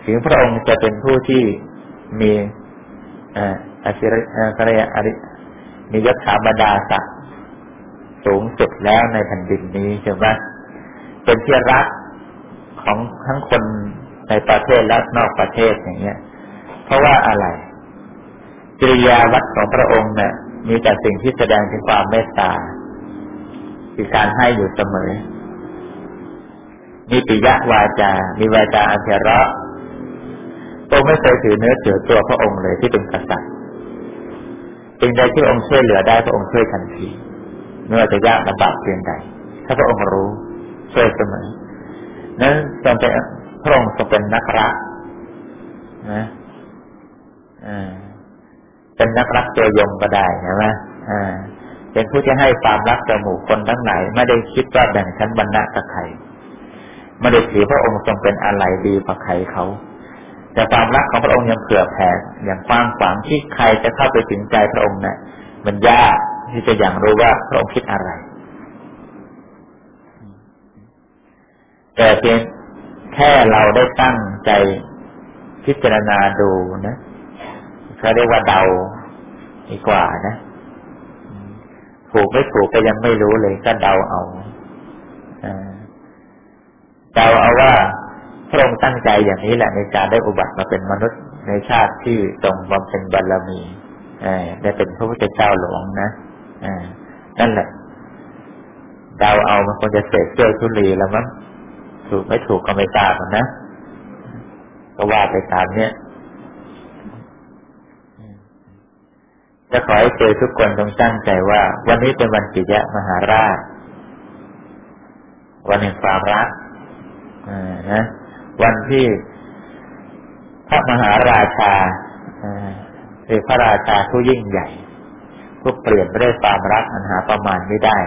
ถึงพระองค์จะเป็นผู้ที่มีอาชิริกรยอริมียศถาบรรดาศักดิ์สูงสุดแล้วในแผ่นดินนี้ใช่ไหมเป็นที่รักของทั้งคนในประเทศและนอกประเทศอย่างเงี้ย เพราะว่าอะไร กิริยาวัดของพระองค์เนี่ยมีแต่สิ่งที่แสดงถึงความเมตตาคือการให้อยู่เสมอ มีปิยะวาจา มีวาจาอันเทระตัวไม่เคยถือเนื้อถือตัวพระองค์เลยที่เป็นกษัตริย์สิ่งใดที่องค์ช่วยเหลือได้พระองค์ช่วยทันทีไม่ว่าจะยากลำบากเพียงใด ถ้าพระองค์รู้ช่วยเสมอ นั้นจำเป็นพระองค์ทรงเป็นนักรักนะอ่า เป็นนักรักตัวยงก็ได้ใช่ไหมเป็นผู้ที่ให้ความรักแก่หมู่คนทั้งหลายไม่ได้คิดว่าแบ่งชั้นบรรณะกับใครไม่ได้ถือพระองค์ทรงเป็นอะไรดีกว่าใครเขาแต่ความรักของพระองค์ยังเผื่อแผ่อย่างกว้างขวางที่ใครจะเข้าไปถึงใจพระองค์เนะ่ยมันยากที่จะอย่างรู้ว่าพระองค์คิดอะไร แต่เพียงแค่เราได้ตั้งใจพิจารณาดูนะ เขาเรียกว่าเดาดีกว่านะถูกไม่ถูกก็ยังไม่รู้เลย ก็เดาเอาเดาเอาว่าพระองค์ตั้งใจอย่างนี้แหละในการได้อุบัติมาเป็นมนุษย์ในชาติที่ทรงบำเพ็ญบารมีได้เป็นพระพุทธเจ้าหลวงนะนั่นแหละเดาเอามันคงจะเสกเสื้อทุลีแล้วมั้งถูกไม่ถูกก็ไม่ทราบนะก็ว่าไปตามเนี้ย จะขอให้เจอทุกคนต้องตั้งใจว่า วันนี้เป็นวันกิจยะมหาราช วันแห่งความรักนะวันที่พระมหาราชาคือพระราชาผู้ยิ่งใหญ่ผู้เปลี่ยนไปด้ความรักอันหาประมาณไม่ได้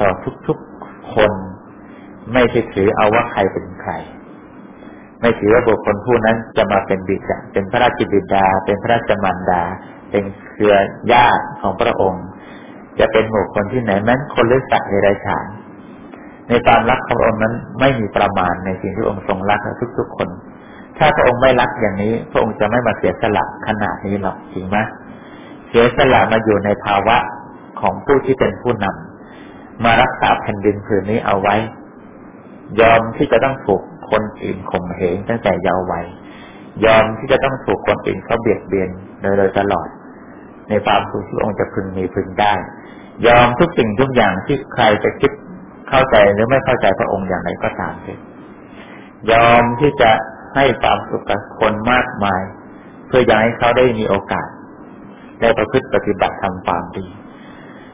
ต่อทุกๆคนไม่ใช่ถือเอาว่าใครเป็นใคร ไม่ถือว่าบุคคลผู้นั้นจะมาเป็นบิดาเป็นพระราชบิดา เป็นพระราชมารดา เป็นเครือญาติของพระองค์ จะเป็นบุคคลที่ไหนแม้นคนเลือสัตว์ในไรฉานในความรักของพระองค์นั้นไม่มีประมาณในสิ่งที่องค์ทรงรักทุกๆคน ถ้าพระองค์ไม่รักอย่างนี้ พระองค์จะไม่มาเสียสละขนาดนี้หรอกจริงไหมเสียสละมาอยู่ในภาวะของผู้ที่เป็นผู้นำมารักษาแผ่นดินผืนนี้เอาไว้ ยอมที่จะต้องถูกคนอื่นข่มเหงตั้งแต่เยาว์วัย ยอมที่จะต้องถูกคนอื่นเขาเบียดเบียนโดยโดยตลอด ในความสุขที่องค์จะพึงมีพึงได้ ยอมทุกสิ่งทุกอย่างที่ใครจะคิดเข้าใจหรือไม่เข้าใจพระองค์อย่างไรก็ตามเถอะยอมที่จะให้ความสุขกับคนมากมาย เพื่ออยากให้เขาได้มีโอกาส ได้ประพฤติปฏิบัติทำความดี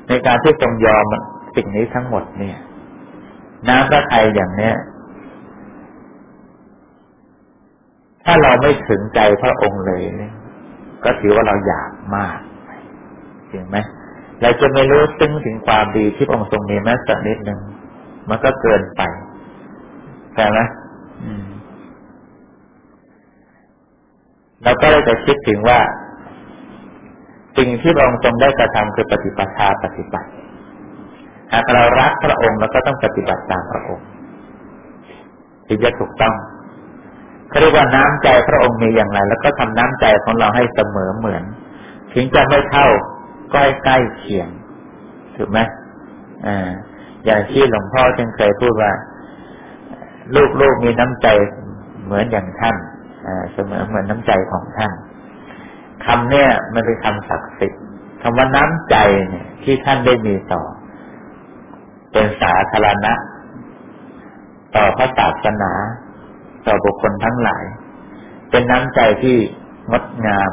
ในการที่ทรงยอมสิ่งนี้ทั้งหมดเนี่ยน้ำพระทัยอย่างเนี้ย ถ้าเราไม่ถึงใจพระองค์เลยเนี่ยก็ถือว่าเราอยากมากจริงไหมเราจะไม่รู้ซึ้งถึงความดีที่พระองค์ทรงมีแม้สักนิดหนึ่งมันก็เกินไปใช่ไหมเราก็เลยจะคิดถึงว่า สิ่งที่พระองค์ทรงได้กระทำคือปฏิปทาปฏิบัติหากเรารักพระองค์เราก็ต้องปฏิบัติตามพระองค์ถึงจะถูกต้อง เขาเรียกว่าน้ำใจพระองค์มีอย่างไร แล้วก็ทำน้ำใจของเราให้เสมอเหมือน ถึงจะไม่เท่าก็ใกล้เคียงถูกไหมอ่าอย่างที่หลวงพ่อจึงเคยพูดว่า ลูกๆมีน้ำใจเหมือนอย่างท่านเสมอเหมือนน้ำใจของท่านคำเนี่ยมันเป็นคำศักดิ์สิทธิ์คำว่าน้ำใจเนี่ย ที่ท่านได้มีต่อ เป็นสาธารณะ ต่อพระศาสนา ต่อบุคคลทั้งหลาย เป็นน้ำใจที่งดงาม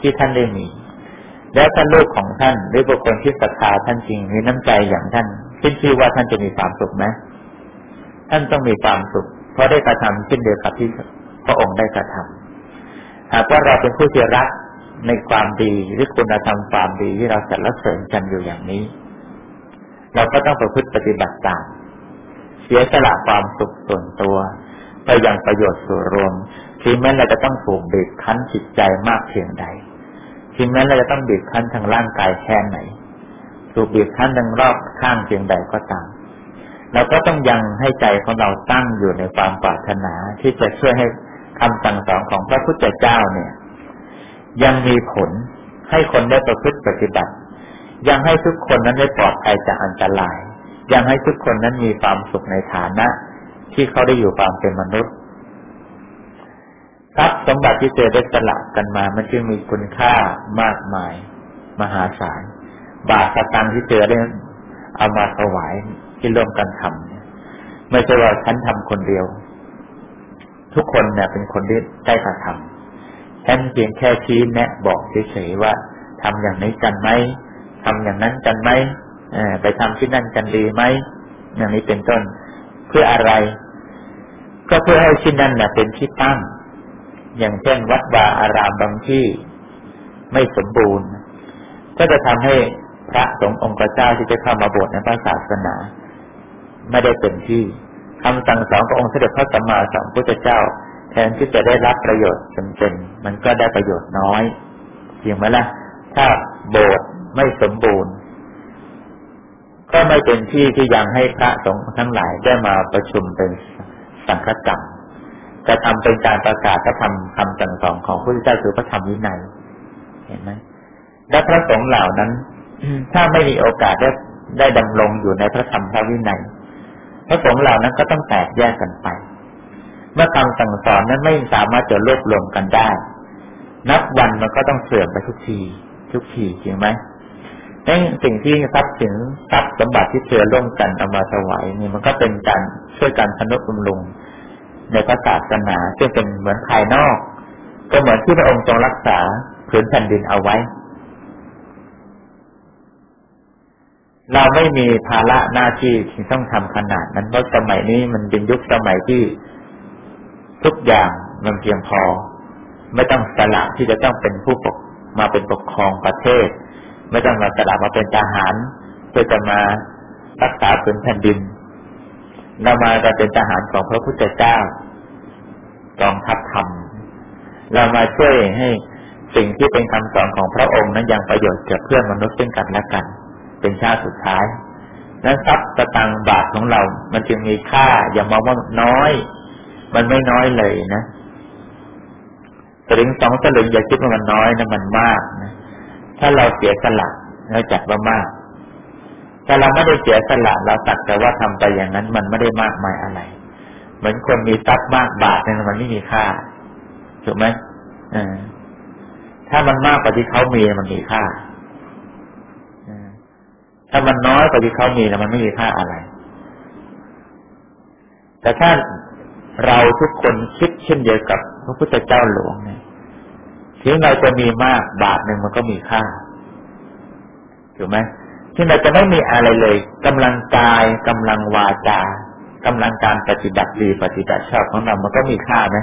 ที่ท่านได้มี แล้วท่านลูกของท่านหรือบุคคลที่ศรัทธาท่านจริงมีน้ำใจอย่างท่านคิดชื่อว่าท่านจะมีความสุขไหมท่านต้องมีความสุข เพราะได้กระทำเช่นเดียวกับที่พระองค์ได้กระทำหากว่าเราเป็นผู้ที่รักในความดีหรือคุณธรรมความดีที่เราจะรักเสริญกันอยู่อย่างนี้ เราก็ต้องประพฤติปฏิบัติตาม เสียสละความสุขส่วนตัว ไปยังประโยชน์ส่วนรวมถึงแม้เราจะต้องถูกบีบคั้นจิตใจมากเพียงใดถึงแม้เราจะต้องบีบคั้นทางร่างกายแค่ไหน ถูกบีบคั้นทางรอบข้างเพียงใดก็ตามเราก็ต้องยังให้ใจของเราตั้งอยู่ในความปรารถนาที่จะช่วยให้คำสั่งสอนของพระพุทธเจ้าเนี่ย ยังมีผลให้คนได้ประพฤติปฏิบัติ ยังให้ทุกคนนั้นได้ปลอดภัยจากอันตราย ยังให้ทุกคนนั้นมีความสุขในฐานะ ที่เขาได้อยู่ความเป็นมนุษย์ทรัพย์สมบัติที่เจอได้สละกันมา มันจึงมีคุณค่ามากมาย มหาศาล บาทสตังที่เจอได้เอามาถวายที่ร่วมกันทำไม่ใช่ว่าฉันทำคนเดียว ทุกคนเนี่ยเป็นคนที่ได้กระทำแค่เพียงแค่ชี้แนะบอกเฉยๆว่าทำอย่างนี้กันไหมทำอย่างนั้นกันไหมไปทำที่นั่นกันดีไหมอย่างนี้เป็นต้น เพื่ออะไร ก็เพื่อให้ที่นั่นเน่ยเป็นที่ตั้ง อย่างเช่นวัดวาอารามบางที่ไม่สมบูรณ์ ก็จะทำให้พระสงฆ์องค์เจ้าที่จะเข้ามาบวชในพระศาสนา ไม่ได้เต็มที่คำสั่งสอนขององค์เสด็จพระสัมมาสัมพุทธเจ้า แทนที่จะได้รับประโยชน์เต็มๆมันก็ได้ประโยชน์น้อยจริงไหมล่ะ ถ้าโบสถ์ไม่สมบูรณ์ ก็ไม่เป็นที่ที่ยังให้พระสงฆ์ทั้งหลายได้มาประชุมเป็น สังฆกรรมจะทำเป็นการประกาศพระธรรมคำสั่งสอนของพระพุทธเจ้าคือพระธรรมวินัย เห็นไหมและพระสงฆ์เหล่านั้น ถ้าไม่มีโอกาสได้ได้ดำรงอยู่ในพระธรรมพระวินัย พระสงฆ์เหล่านั้นก็ต้องแตกแยกกันไป เมื่อคำสั่งสอนนั้นไม่สามารถจะรวบรวมกันได้ นับวันมันก็ต้องเสื่อมไปทุกที ทุกทีจริงไหม นั่นสิ่งที่ทรัพย์สินทรัพย์สมบัติที่เชื่อร่วมกันเอามาถวายนี่มันก็เป็นการช่วยกันพนุบำรุงในพระศาสนาซึ่งเป็นเหมือนภายนอก ก็เหมือนที่พระองค์ทรงรักษาพื้นแผ่นดินเอาไว้ เราไม่มีภาระหน้าที่ที่ต้องทำขนาดนั้นเพราะสมัยนี้มันเป็นยุคสมัยที่ทุกอย่างมันเพียงพอ ไม่ต้องสละที่จะต้องเป็นผู้ปกมาเป็นปกครองประเทศ ไม่ต้องมาสลับมาเป็นทหาร เพื่อจะมารักษาผืนแผ่นดินเรามาจะเป็นทหารของพระพุทธเจ้ากองทัพธรรม เรามาช่วยให้สิ่งที่เป็นคำสอนของพระองค์นั้นยังประโยชน์กับเพื่อนมนุษย์ซึ่งกันและกัน เป็นชาติสุดท้าย นั้นทรัพย์สตังบาทของเรา มันจึงมีค่า อย่ามองว่าน้อย มันไม่น้อยเลยนะสลึงสองสลึงอย่าคิดว่ามันน้อยนะมันมากนะ ถ้าเราเสียสละเราจัดว่ามากแต่เราไม่ได้เสียสละเราตัดแต่ว่าทำไปอย่างนั้น มันไม่ได้มากมายอะไร เหมือนคนมีทรัพย์มากบาทนึงมันไม่มีค่าถูกไหมอถ้ามันมากกว่าที่เขามีมันมีค่าถ้ามันน้อยกว่าที่เขามีแล้วมันไม่มีค่าอะไร แต่ถ้าเราทุกคนคิดเช่นเดียวกับพระพุทธเจ้าหลวงเนี่ย ถึงเราจะมีมากบาทหนึ่งมันก็มีค่าถูกไหมที่เราจะไม่มีอะไรเลยกำลังกายกำลังวาจากำลังการปฏิบัติดีปฏิบัติชอบของเรา มันก็มีค่าไหม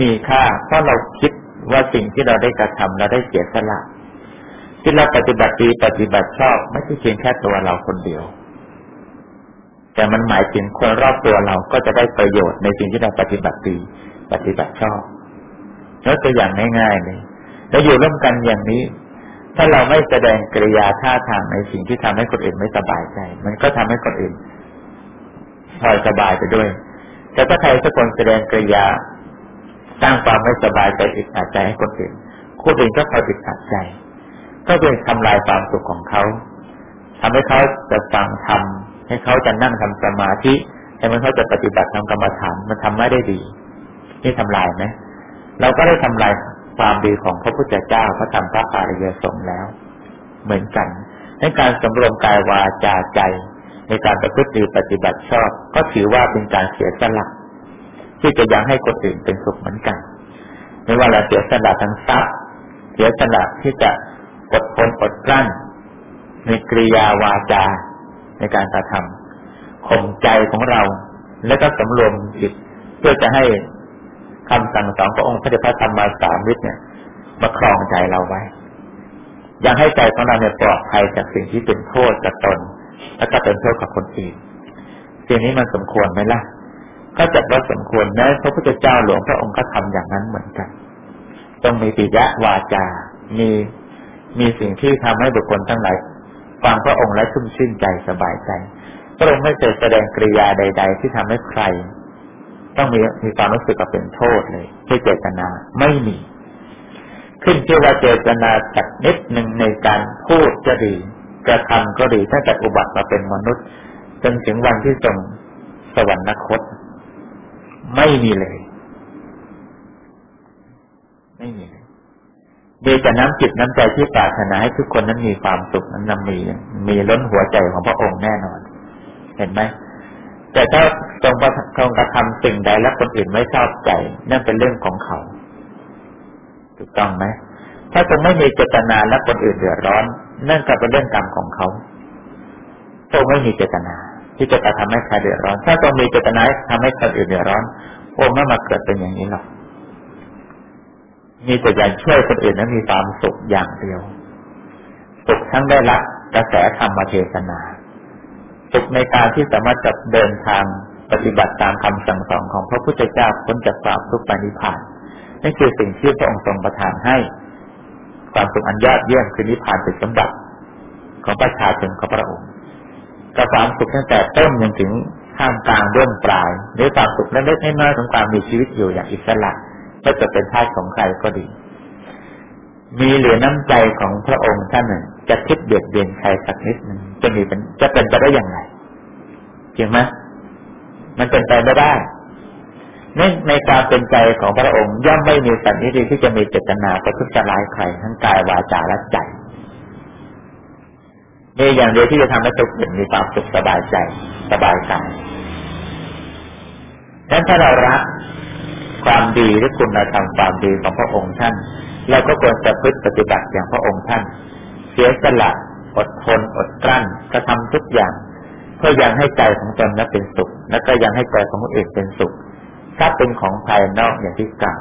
มีค่า เพราะเราคิดว่าสิ่งที่เราได้กระทำเราได้เสียสละที่เราปฏิบัติดีปฏิบัติชอบ ไม่ใช่เพียงแค่ตัวเราคนเดียว แต่มันหมายถึงคนรอบตัวเราก็จะได้ประโยชน์ในสิ่งที่เราปฏิบัติดีปฏิบัติชอบ แล้วตัวอย่างง่ายๆเลยเราอยู่ร่วมกันอย่างนี้ ถ้าเราไม่แสดงกริยาท่าทางในสิ่งที่ทำให้คนอื่นไม่สบายใจ มันก็ทำให้คนอื่นพลอยสบายไปด้วย แต่ถ้าใครสักคนแสดงกริยาสร้างความไม่สบายใจอึดอัดใจให้คนอื่นคนอื่นก็พอยอึดอัดใจ ก็เป็นทำลายความสุขของเขาทำให้เขาจะฟังทำให้เขาจะนั่งทำสมาธิให้มันเขาจะปฏิบัติทำกรรมฐานมันทำไม่ได้ดี นี่ทำลายไหม เราก็ได้ทำลายความดีของพระพุทธเจ้าพระธรรมพระอริยสงฆ์แล้ว เหมือนกันในการสำรวมกายวาจาใจ ในการประพฤติปฏิบัติชอบ ก็ถือว่าเป็นการเสียสละที่จะยังให้คนอื่นเป็นสุขเหมือนกันไม่ว่าเราเสียสละทั้งทรัพย์เสียสละที่จะอดทนอดกลั้น ในกริยาวาจาในการกระทำข่มใจของเรา และก็สำรวมจิตเพื่อจะให้ คำสั่งสอนขององค์พระเดชพระธรรมมาสามวิทย์เนี่ยมาครองใจเราไว้ ยังให้ใจของเราเนี่ยปลอดภัยจากสิ่งที่เป็นโทษกับตน และก็เป็นโทษกับคนอื่นสิ่งนี้มันสมควรไหมล่ะ ก็จัดว่าสมควรแนะพระพุทธเจ้าหลวงพระองค์ก็ทำอย่างนั้นเหมือนกันต้องมีปิยะวาจา มีมีสิ่งที่ทำให้บุคคลทั้งหลายฟังพระองค์และชุ่มชื่นใจสบายใจ พระองค์ไม่เคยแสดงกริยาใด ๆ ที่ทำให้ใคร ต้องมีมีความรู้สึกว่าเป็นโทษเลยที่เจตนาไม่มี ขึ้นชื่อว่าเจตนาจากนิดหนึ่งในการพูดจะดีกระทำก็ดีถ้าแต่อุบัติมาเป็นมนุษย์จนถึงวันที่ส่งสวรรคต ไม่มีเลย ไม่มีเลยมีแต่น้ำจิตน้ำใจที่ปรารถนาให้ทุกคนนั้นมีความสุขนั้นนมีมีล้นหัวใจของพระองค์แน่นอน เห็นไหม แต่ถ้าทรงทรงกระทำสิ่งใดแล้วคนอื่นไม่ชอบใจนั่นเป็นเรื่องของเขา ถูกต้องไหมถ้าทรงไม่มีเจตนาและคนอื่นเดือดร้อน นั่นก็เป็นเรื่องกรรมของเขาทรงไม่มีเจตนา ที่จะกระทำให้ใครเดือดร้อน ถ้าทรงมีเจตนาทำให้คนอื่นเดือดร้อนโอ้ไม่มาเกิดเป็นอย่างนี้หรอกมีแต่อยากช่วยคนอื่นนั้นมีความสุขอย่างเดียวสุขทั้งได้รับกระแสธรรมเทศนา สุขในการที่สามารถจะเดินทางปฏิบัติตามคำสั่งสอนของพระพุทธเจ้าพ้นจากความทุกข์ไปนิพพานนี่คือสิ่งที่พระองค์ทรงประทานให้ ความสุขอันยอดเยี่ยมคือนิพพานเป็นสมบัติของประชาชนของพระองค์กับความสุขตั้งแต่ต้นจนถึงท่ามกลางเบื้องปลายหรือความสุขเล็กๆน้อยๆของความมีชีวิตอยู่อย่างอิสระไม่จะเป็นท่าของใครก็ดี มีเหลือน้ำใจของพระองค์ท่านหนึ่งจะคิดเบียดเบียนใครสักนิดหนึ่งจะมีเป็นจะเป็นไปได้อย่างไรจริงไหมมันเป็นไปไม่ได้ในในการเป็นใจของพระองค์ย่อมไม่มีสันนิษฐานที่จะมีเจตนาประทุษร้ายใครทั้งกายวาจาและใจนี่อย่างเดียวที่จะทำให้ทุกคนมีความสุขสบายใจสบายกายดังนั้นถ้าเรารักความดีหรือคุณธรรมความดีของพระองค์ท่าน เราก็ควรจะพึ่งปฏิบัติอย่างพระองค์ท่าน เสียสละ อดทน อดกลั้นกระทำทุกอย่าง เพื่อยังให้ใจของตนนั้นเป็นสุข และก็ยังให้ใจของคนอื่นเป็นสุข ถ้าเป็นของภายนอกอย่างที่กล่าว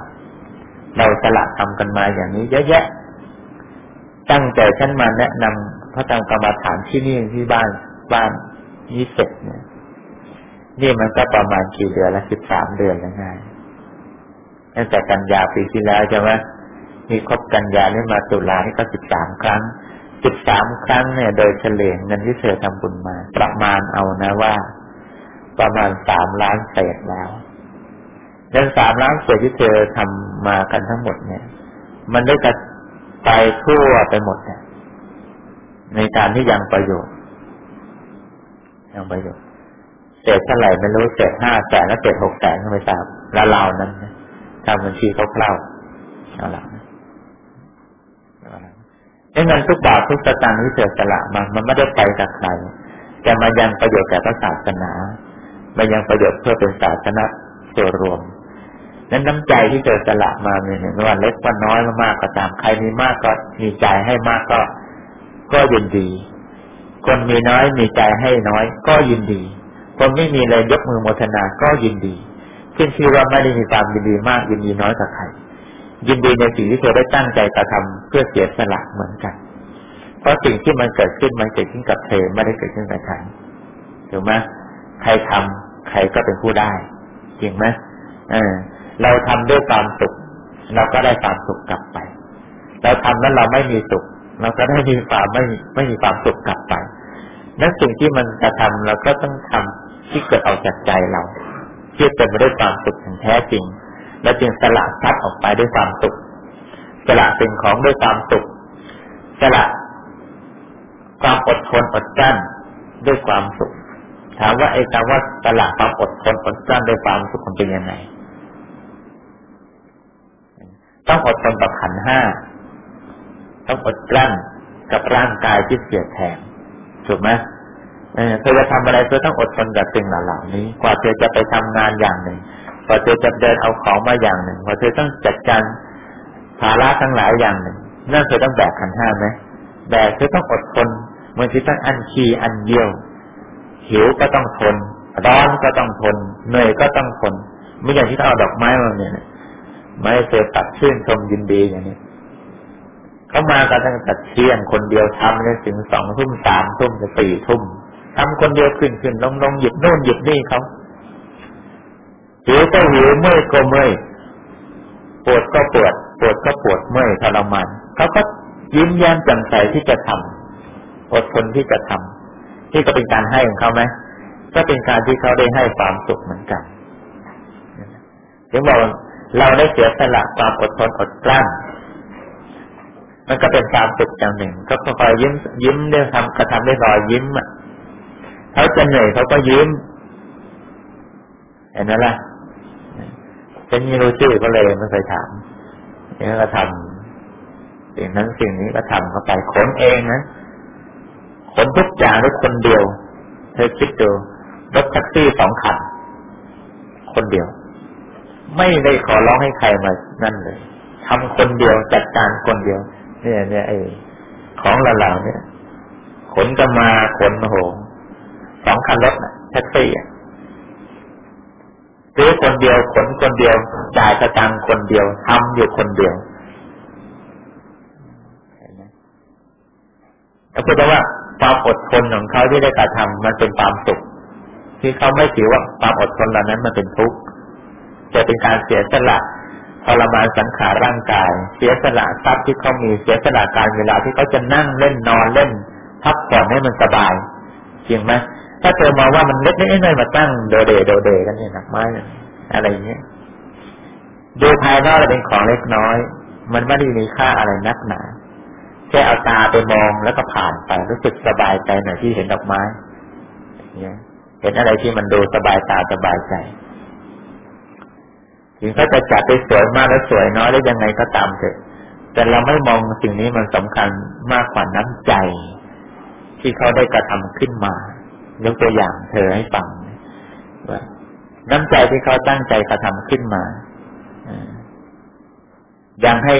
เราสละทำกันมาอย่างนี้เยอะแยะ ตั้งใจฉันมาแนะนำพระธรรมกรรมฐานที่นี่ที่บ้านบ้านนี้เสร็จเนี่ยนี่มันก็ประมาณกี่เดือนละสิบสามเดือนแล้วไงตั้งแต่กันยาปีที่แล้วใช่ไหม มีครบกันยานี่มาตุลานี่ก็สิบสามครั้งสิบสามครั้งเนี่ยโดยเฉลี่ยเงินที่เธอทำบุญมา ประมาณเอานะว่า ประมาณสามล้านเศษแล้วเงินสามล้านเศษที่เธอทำมากันทั้งหมดเนี่ย มันได้กระไปทั่วไปหมดเนี่ยในการที่ยังประโยชน์ยังประโยชน์เศษเท่าไหร่ไม่รู้เศษห้าแสนแล้วเศษหกแสนก็ไม่ทราบละลาวนั้นทำบัญชีเขาเล่าเอาละ เงินทุกบาททุกสตางค์ที่เสียสละมันมันไม่ได้ไปกับใครแต่มายังประโยชน์แก่พระศาสนามายังประโยชน์เพื่อเป็นศาสนาส่วนรวมนั้นน้ำใจที่เสียสละมาเนี่ยไม่ว่าเล็กว่าน้อยมากก็ตามใครมีมากก็มีใจให้มากก็ ก็ยินดี คนมีน้อยมีใจให้น้อย ก็ยินดี คนไม่มีเลยยกมือโมทนาก็ยินดีขึ้นชื่อว่าไม่ได้มีความยินดีมากยินดีน้อยกับใคร ยินดีในสิ่งที่เธอได้ตั้งใจกระทำเพื่อเสียสละเหมือนกัน เพราะสิ่งที่มันเกิดขึ้นมันเกิดขึ้นกับเธอไม่ได้เกิดขึ้นกับฉันถูกไหมใครทำใครก็เป็นผู้ได้จริงไหมเออ เราทำด้วยความสุข เราก็ได้ความสุขกลับไป เราทำนั้นเราไม่มีสุข เราก็ได้มีความไม่ไม่มีความสุขกลับไปนั้นสิ่งที่มันจะทำเราก็ต้องทำที่เกิดออกจากใจเราที่เต็มไปด้วยความสุขอย่างแท้จริง และจึงสละทรัพย์ออกไปด้วยความสุข สละสิ่งของด้วยความสุข สละความอดทนอดกั้นด้วยความสุข ถามว่าไอ้คำว่าสละความอดทนอดกั้นด้วยความสุขมันเป็นยังไง ต้องอดทนต่อขันห้า ต้องอดกลั้นกับร่างกายที่เสียแทงถูกไหมเธอจะทำอะไรเธอต้องอดทนกับสิ่งเหล่านี้ กว่าเธอจะไปทำงานอย่างหนึ่ง พอเธอจะเดินเอาของมาอย่างหนึ่งพอเธอต้องจัดการภาระทั้งหลายอย่างหนึ่งนั่นเธอต้องแบกขันห้าไหมแบกเธอต้องอดทนเมื่อที่ต้องอันคีอันเดียว หิวก็ต้องทน ร้อนก็ต้องทน เหนื่อยก็ต้องทนไม่อย่างที่เขาเอาดอกไม้มาเนี่ยไม่เธอตัดชื่นชมยินดีอย่างนี้เขามากันตั้งแต่เที่ยงคนเดียวทำเลยถึงสองทุ่มสามทุ่มสี่ทุ่มทำคนเดียวขึ้นขึ้นลงลงหยิบโน่นหยิบนี่เขา หิวก็หิวเมื่อยก็เมื่อยปวดก็ปวดปวดก็ปวดเมื่อยทรมานเขาก็ยิ้มแย้มแจ่มใสที่จะทำอดทนที่จะทำที่ก็เป็นการให้ของเขาไหมก็เป็นการที่เขาได้ให้ความสุขเหมือนกันถึงบอกเราได้เสียสละความอดทนอดกลั้นมันก็เป็นความสุขอย่างหนึ่ง ก็คอยยิ้ม ยิ้มเรื่องทำกระทำได้รอยยิ้มอะเขาจะเหนื่อยเขาก็ยิ้มเห็นไหมล่ะ ฉันไม่รู้ชื่อก็เลยไม่เคยถามนี่ก็ทำสิ่งนั้นสิ่งนี้ก็ทำเข้าไปขนเองนะขนทุกอย่างด้วยคนเดียว เธอคิดดูรถแท็กซี่สองคันคนเดียว ไม่ได้ขอร้องให้ใครมานั่นเลยทำคนเดียวจัดการคนเดียว เนี่ยเนี่ยไอ้ของเหล่าเนี่ย ขนก็มาขนโหสองคันรถนะแท็กซี่อะ ซื้อคนเดียวขนคนเดียวจ่ายกระตังคนเดียวทำอยู่คนเดียวแล้วพูดว่าความอดทนของเขาที่ได้กระทำมันเป็นความสุข ที่เขาไม่ถือว่าความอดทนเหล่านั้นมันเป็นทุกข์จะเป็นการเสียสละทรมานสังขารร่างกาย เสียสละทรัพย์ที่เขามีเสียสละการเวลาที่เขาจะนั่งเล่นนอนเล่นพักผ่อนให้มันสบายจริงไหม ถ้าเธอมาว่ามันเล็กๆน้อยๆมาตั้งโดเดโดเดกันเนี่ยหนักไม้อะไรอย่างเงี้ยดูภายนอกเป็นของเล็กน้อย มันไม่ได้มีค่าอะไรนักหนาแค่เอาตาไปมองแล้วก็ผ่านไปรู้สึกสบายใจหน่อยที่เห็นดอกไม้เนี่ยเห็นอะไรที่มันดูสบายตาสบายใจถึงเขาจะจัดไปสวยมากแล้วสวยน้อยแล้วยังไงก็ตามเถอะ แต่เราไม่มองสิ่งนี้มันสำคัญมากกว่าน้ำใจ ที่เขาได้กระทำขึ้นมา ยกตัวอย่างเธอให้ฟังว่าน้ำใจที่เขาตั้งใจกระทำขึ้นมายังให้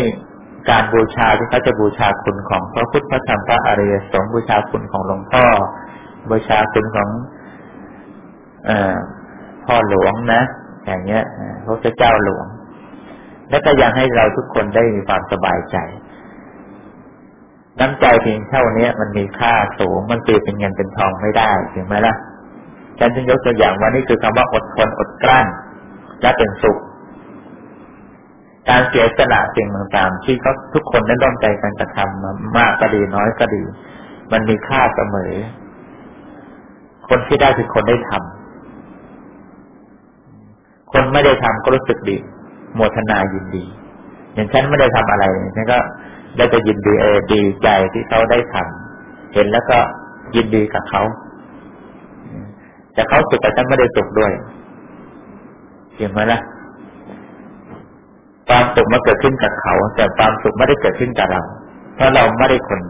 การบูชาที่เขาจะบูชาคุณของพระพุทธพระธรรมพระอริยสงฆ์บูชาคุณของหลวงพ่อ บูชาคุณของอพ่อหลวงนะ อย่างเงี้ยพระเจ้าหลวง แล้วก็ยังให้เราทุกคนได้มีความสบายใจ น้ำใจเพียงเท่านี้มันมีค่าสูง มันเปลี่ยนเป็นเงินเป็นทองไม่ได้ถึงไหมล่ะฉันจึงยกตัวอย่างว่านี่คือคำว่าอดทนอดกลั้นและเป็นสุข การเสียสละสิ่งต่างๆที่เขาทุกคนได้ร่วมใจกันกระทำมากก็ดีน้อยก็ดี มันมีค่าเสมอ คนที่ได้คือคนได้ทำคนไม่ได้ทำก็รู้สึกดีโมทนายินดี อย่างฉันไม่ได้ทำอะไรฉันก็ ได้จะยินดีเออดีใจที่เขาได้ทำเห็นแล้วก็ยินดีกับเขา แต่เขาสุขแต่ฉันไม่ได้สุขด้วยเห็นไหมล่ะความสุขมาเกิดขึ้นกับเขา แต่ความสุขไม่ได้เกิดขึ้นกับเรา เพราะเราไม่ได้คน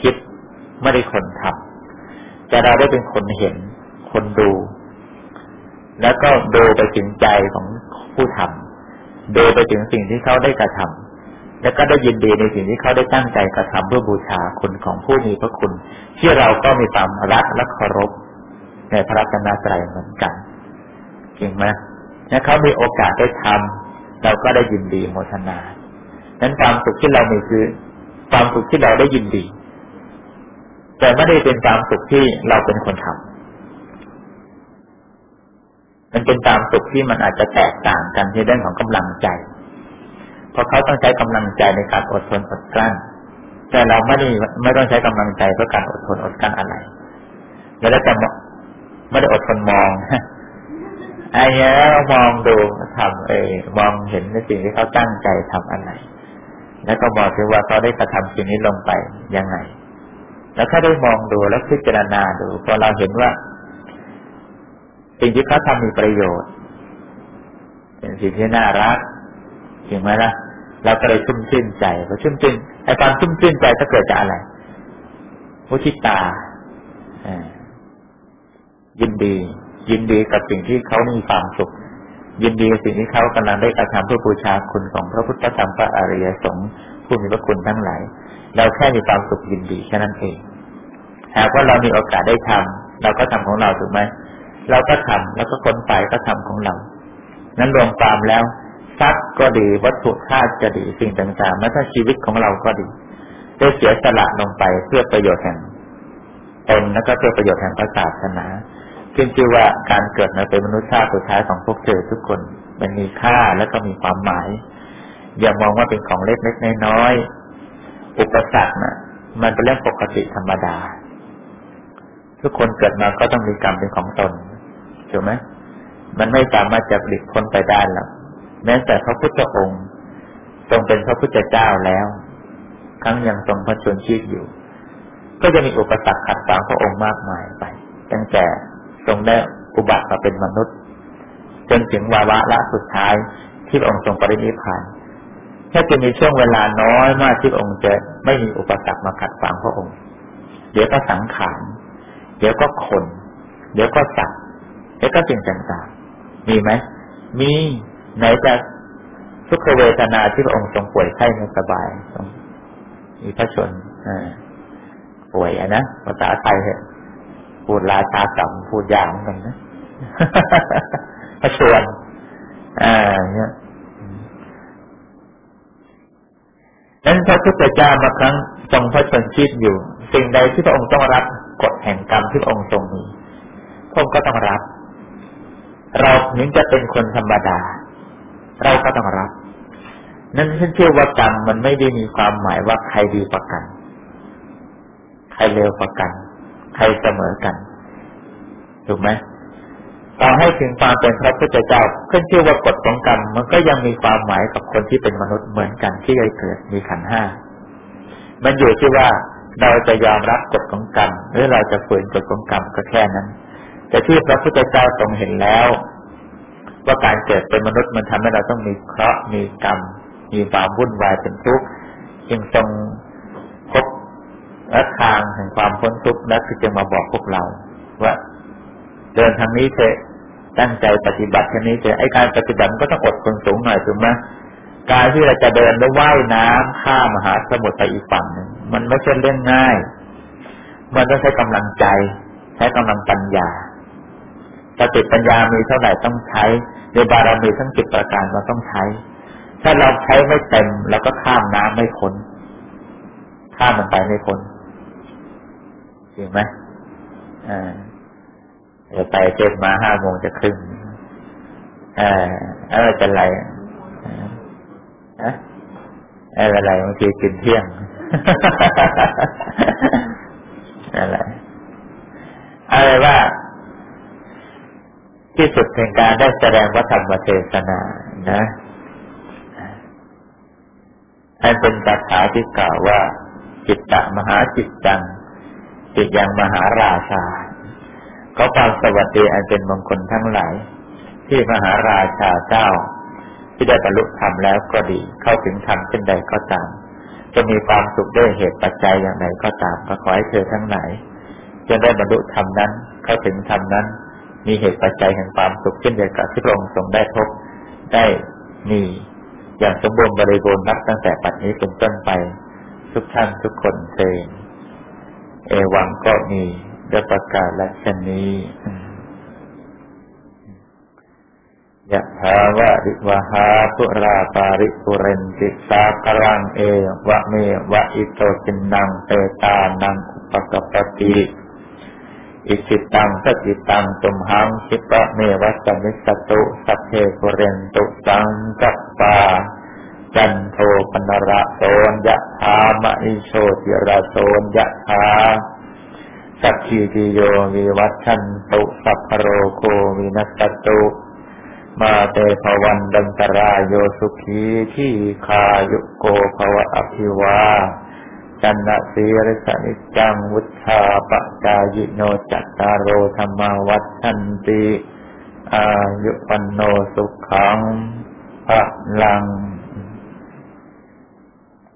คิด ไม่ได้คนทำแต่เราได้เป็นคนเห็น คนดู แล้วก็ดูไปถึงใจของผู้ทำดูไปถึงสิ่งที่เขาได้กระทำ แล้วก็ได้ยินดีในสิ่งที่เขาได้ตั้งใจกระทำเพื่อบูชาคุณของผู้มีพระคุณ ที่เราก็มีความรักและเคารพในพระรัตนตรัยเหมือนกันจริงไหมถ้าเขามีโอกาสได้ทำเราก็ได้ยินดีโมทนา นั้นความสุขที่เรามีคือความสุขที่เราได้ยินดี แต่ไม่ได้เป็นความสุขที่เราเป็นคนทำมันเป็นความสุขที่มันอาจจะแตกต่างกันในเรื่องของกำลังใจ เพราะเขาต้องใช้กำลังใจในการอดทนอดกลั้น แต่เราไม่ได้ไม่ต้องใช้กำลังใจเพื่อการอดทนอดกลั้นอะไรแล้วจะไม่ได้อดทนมองไอ้เนี้ยมองดูทำเออมองเห็นในสิ่งที่เขาตั้งใจทำอะไร แล้วก็บอกถึงว่าเขาได้กระทำสิ่งนี้ลงไปยังไง แล้วถ้าได้มองดูแล้วพิจารณาดูพอเราเห็นว่า สิ่งที่เขาทำมีประโยชน์ เป็นสิ่งที่น่ารัก จริงไหมล่ะเราก็เลยชุ่มชื่นใจพอชุ่มชื่นไอ้ความชุ่มชื่นใจจะเกิดจากอะไรมุทิตายินดี ยินดีกับสิ่งที่เขามีความสุข ยินดีกับสิ่งที่เขากำลังได้กระทำเพื่อบูชาคุณของพระพุทธธรรมพระอริยสงฆ์ผู้มีพระคุณทั้งหลายเราแค่มีความสุขยินดีแค่นั้นเอง หากว่าเรามีโอกาสได้ทำเราก็ทำของเราถูกไหมเราก็ทำแล้วก็คนไปก็ทำของเรา นั้นรวมความแล้ว ทรัพย์ก็ดี วัตถุธาตุก็ดีสิ่งต่างๆแม้แต่ชีวิตของเราก็ดี ได้เสียสละลงไปเพื่อประโยชน์แห่งตนแล้วก็เพื่อประโยชน์แห่งพระศาสนาขึ้นชื่อว่าการเกิดมาเป็นมนุษย์ชาติสุดท้ายของพวกเธอทุกคน มันมีค่าและก็มีความหมาย อย่ามองว่าเป็นของเล็กๆน้อยๆอุปสรรคนะ่ะมันเป็นเรื่องปกติธรรมดา ทุกคนเกิดมาก็ต้องมีกรรมเป็นของตนถูกไหมมันไม่สามารถจะหลีกพ้นไปได้หรอก แม้แต่พระพุทธองค์ ทรงเป็นพระพุทธเจ้าแล้ว ครั้งยังทรงพระชนชีพอยู่ ก็จะมีอุปสรรคขัดขวางพระองค์มากมายไป ตั้งแต่ทรงได้อุบัติมาเป็นมนุษย์ จนถึงวาระละสุดท้ายที่องค์ทรงปรินิพพานแค่จะมีช่วงเวลาน้อยมากที่องค์จะไม่มีอุปสรรคมาขัดขวางพระองค์ เดี๋ยวก็สังขาร เดี๋ยวก็คน เดี๋ยวก็สัตว์ เดี๋ยวก็สิ่งต่างๆ มีไหม มี ไหนจะทุกขเวทนาที่พระองค์ทรงป่วยไข้ไม่สบายมีพระชนป่วยอะนะภาษาไทยเหรอพูดราชาสัมพูดยากเหมือนกันนะพระชวนอ่าเนี่ยนั้นพระพุทธเจ้ามาครั้งทรงพระชนชีพอยู่ สิ่งใดที่พระองค์ต้องรับกฎแห่งกรรมที่พระองค์ทรงมีพระองค์ก็ต้องรับ เราถึงจะเป็นคนธรรมดา เราก็ต้องรับ นั่นฉันเชื่อว่ากรรมมันไม่ได้มีความหมายว่าใครดีกว่ากัน ใครเลวกว่ากัน ใครเสมอกัน ถูกไหมต่อให้ถึงความเป็นพระพุทธเจ้าขึ้นชื่อว่ากฎของกรรม มันก็ยังมีความหมายกับคนที่เป็นมนุษย์เหมือนกันที่เคยเกิดมีขันห้า มันอยู่ที่ว่าเราจะยอมรับกฎของกรรม หรือเราจะฝืนกฎของกรรมก็แค่นั้น แต่ที่พระพุทธเจ้าทรงเห็นแล้ว ว่าการเกิดเป็นมนุษย์มันทำให้เราต้องมีเคราะห์มีกรรม มีความวุ่นวายเป็นทุกข์จึงทรงพบและทางแห่งความพ้นทุกข์นั้นคือจะมาบอกพวกเรา ว่า เดินทางนี้เถอะตั้งใจปฏิบัติทางนี้เถอะไอการปฏิบัติก็ต้องอดทนสูงหน่อยถูกไหมการที่เราจะเดินแล้วว่ายน้ำข้ามมหาสมุทรไปอีกฝั่งหนึ่งมันไม่ใช่เรื่องง่าย มันต้องใช้กำลังใจ ใช้กำลังปัญญา สติปัญญามีเท่าไหร่ต้องใช้ในบารมีทั้งสิบประการเราต้องใช้ ถ้าเราใช้ไม่เต็มแล้วก็ข้ามน้ำไม่พ้นข้ามมันไปไม่พ้นจริงไหมอ่าเดี๋ยวไปเช็มาห้าโมงจะครึ่งอ่าอะไรเป็นไรอะอะไรอะไรบางทีกินเที่ยงอะไรอะไรว่า ที่สุดแห่งการได้แสดงวัฒนมเทศนานะอันเป็นคาถาที่กล่าวว่า จิตตมหาจิตตังจิตยังมหาราชาก็ความสวัสดีอันเป็นมงคลทั้งหลาย ที่มหาราชาเจ้า ที่ได้บรรลุธรรมแล้วก็ดี เข้าถึงธรรมเช่นใดก็ตาม จะมีความสุขด้วยเหตุปัจจัยอย่างไรก็ตาม ก็ขอให้เธอทั้งหลายจะได้บรรลุธรรมนั้นเข้าถึงธรรมนั้น มีเหตุปัจจัยแห่งความสุขเช่นเดียวกับที่พระองค์ทรงได้พบได้มีอย่างสมบูรณ์บริบูรณ์นับตั้งแต่ปัจจุบันเป็นต้นไป ทุกท่านทุกคนเทงเอวังก็มีด้วยประการละฉะนี้ยะถา วาริวะหา ปูรา ปะริปูเรนติสาคะรังเอวะเมวะอิโต ทินนังเปตานังอุปะกัปปะติ อิจฉิตัง ปัตถิตังตุมหัง ขิปปะเมวะ สะมิชฌะตุสัพเพปูเรนตุสังกัปปาจันโทปนระโสนยะธามะอิโชติระโสนยะธาสัพพิติโยวิวัชชันตุสัพพโรโควินัสตุ มาเตภวันดันตรายโยสุขีที่คายุโกภวะอภิวา จันนสีริสนิจังวุฒาปจายโนจัตตารโรธรรมวัชันติอายุปันโนสุขังพระลัง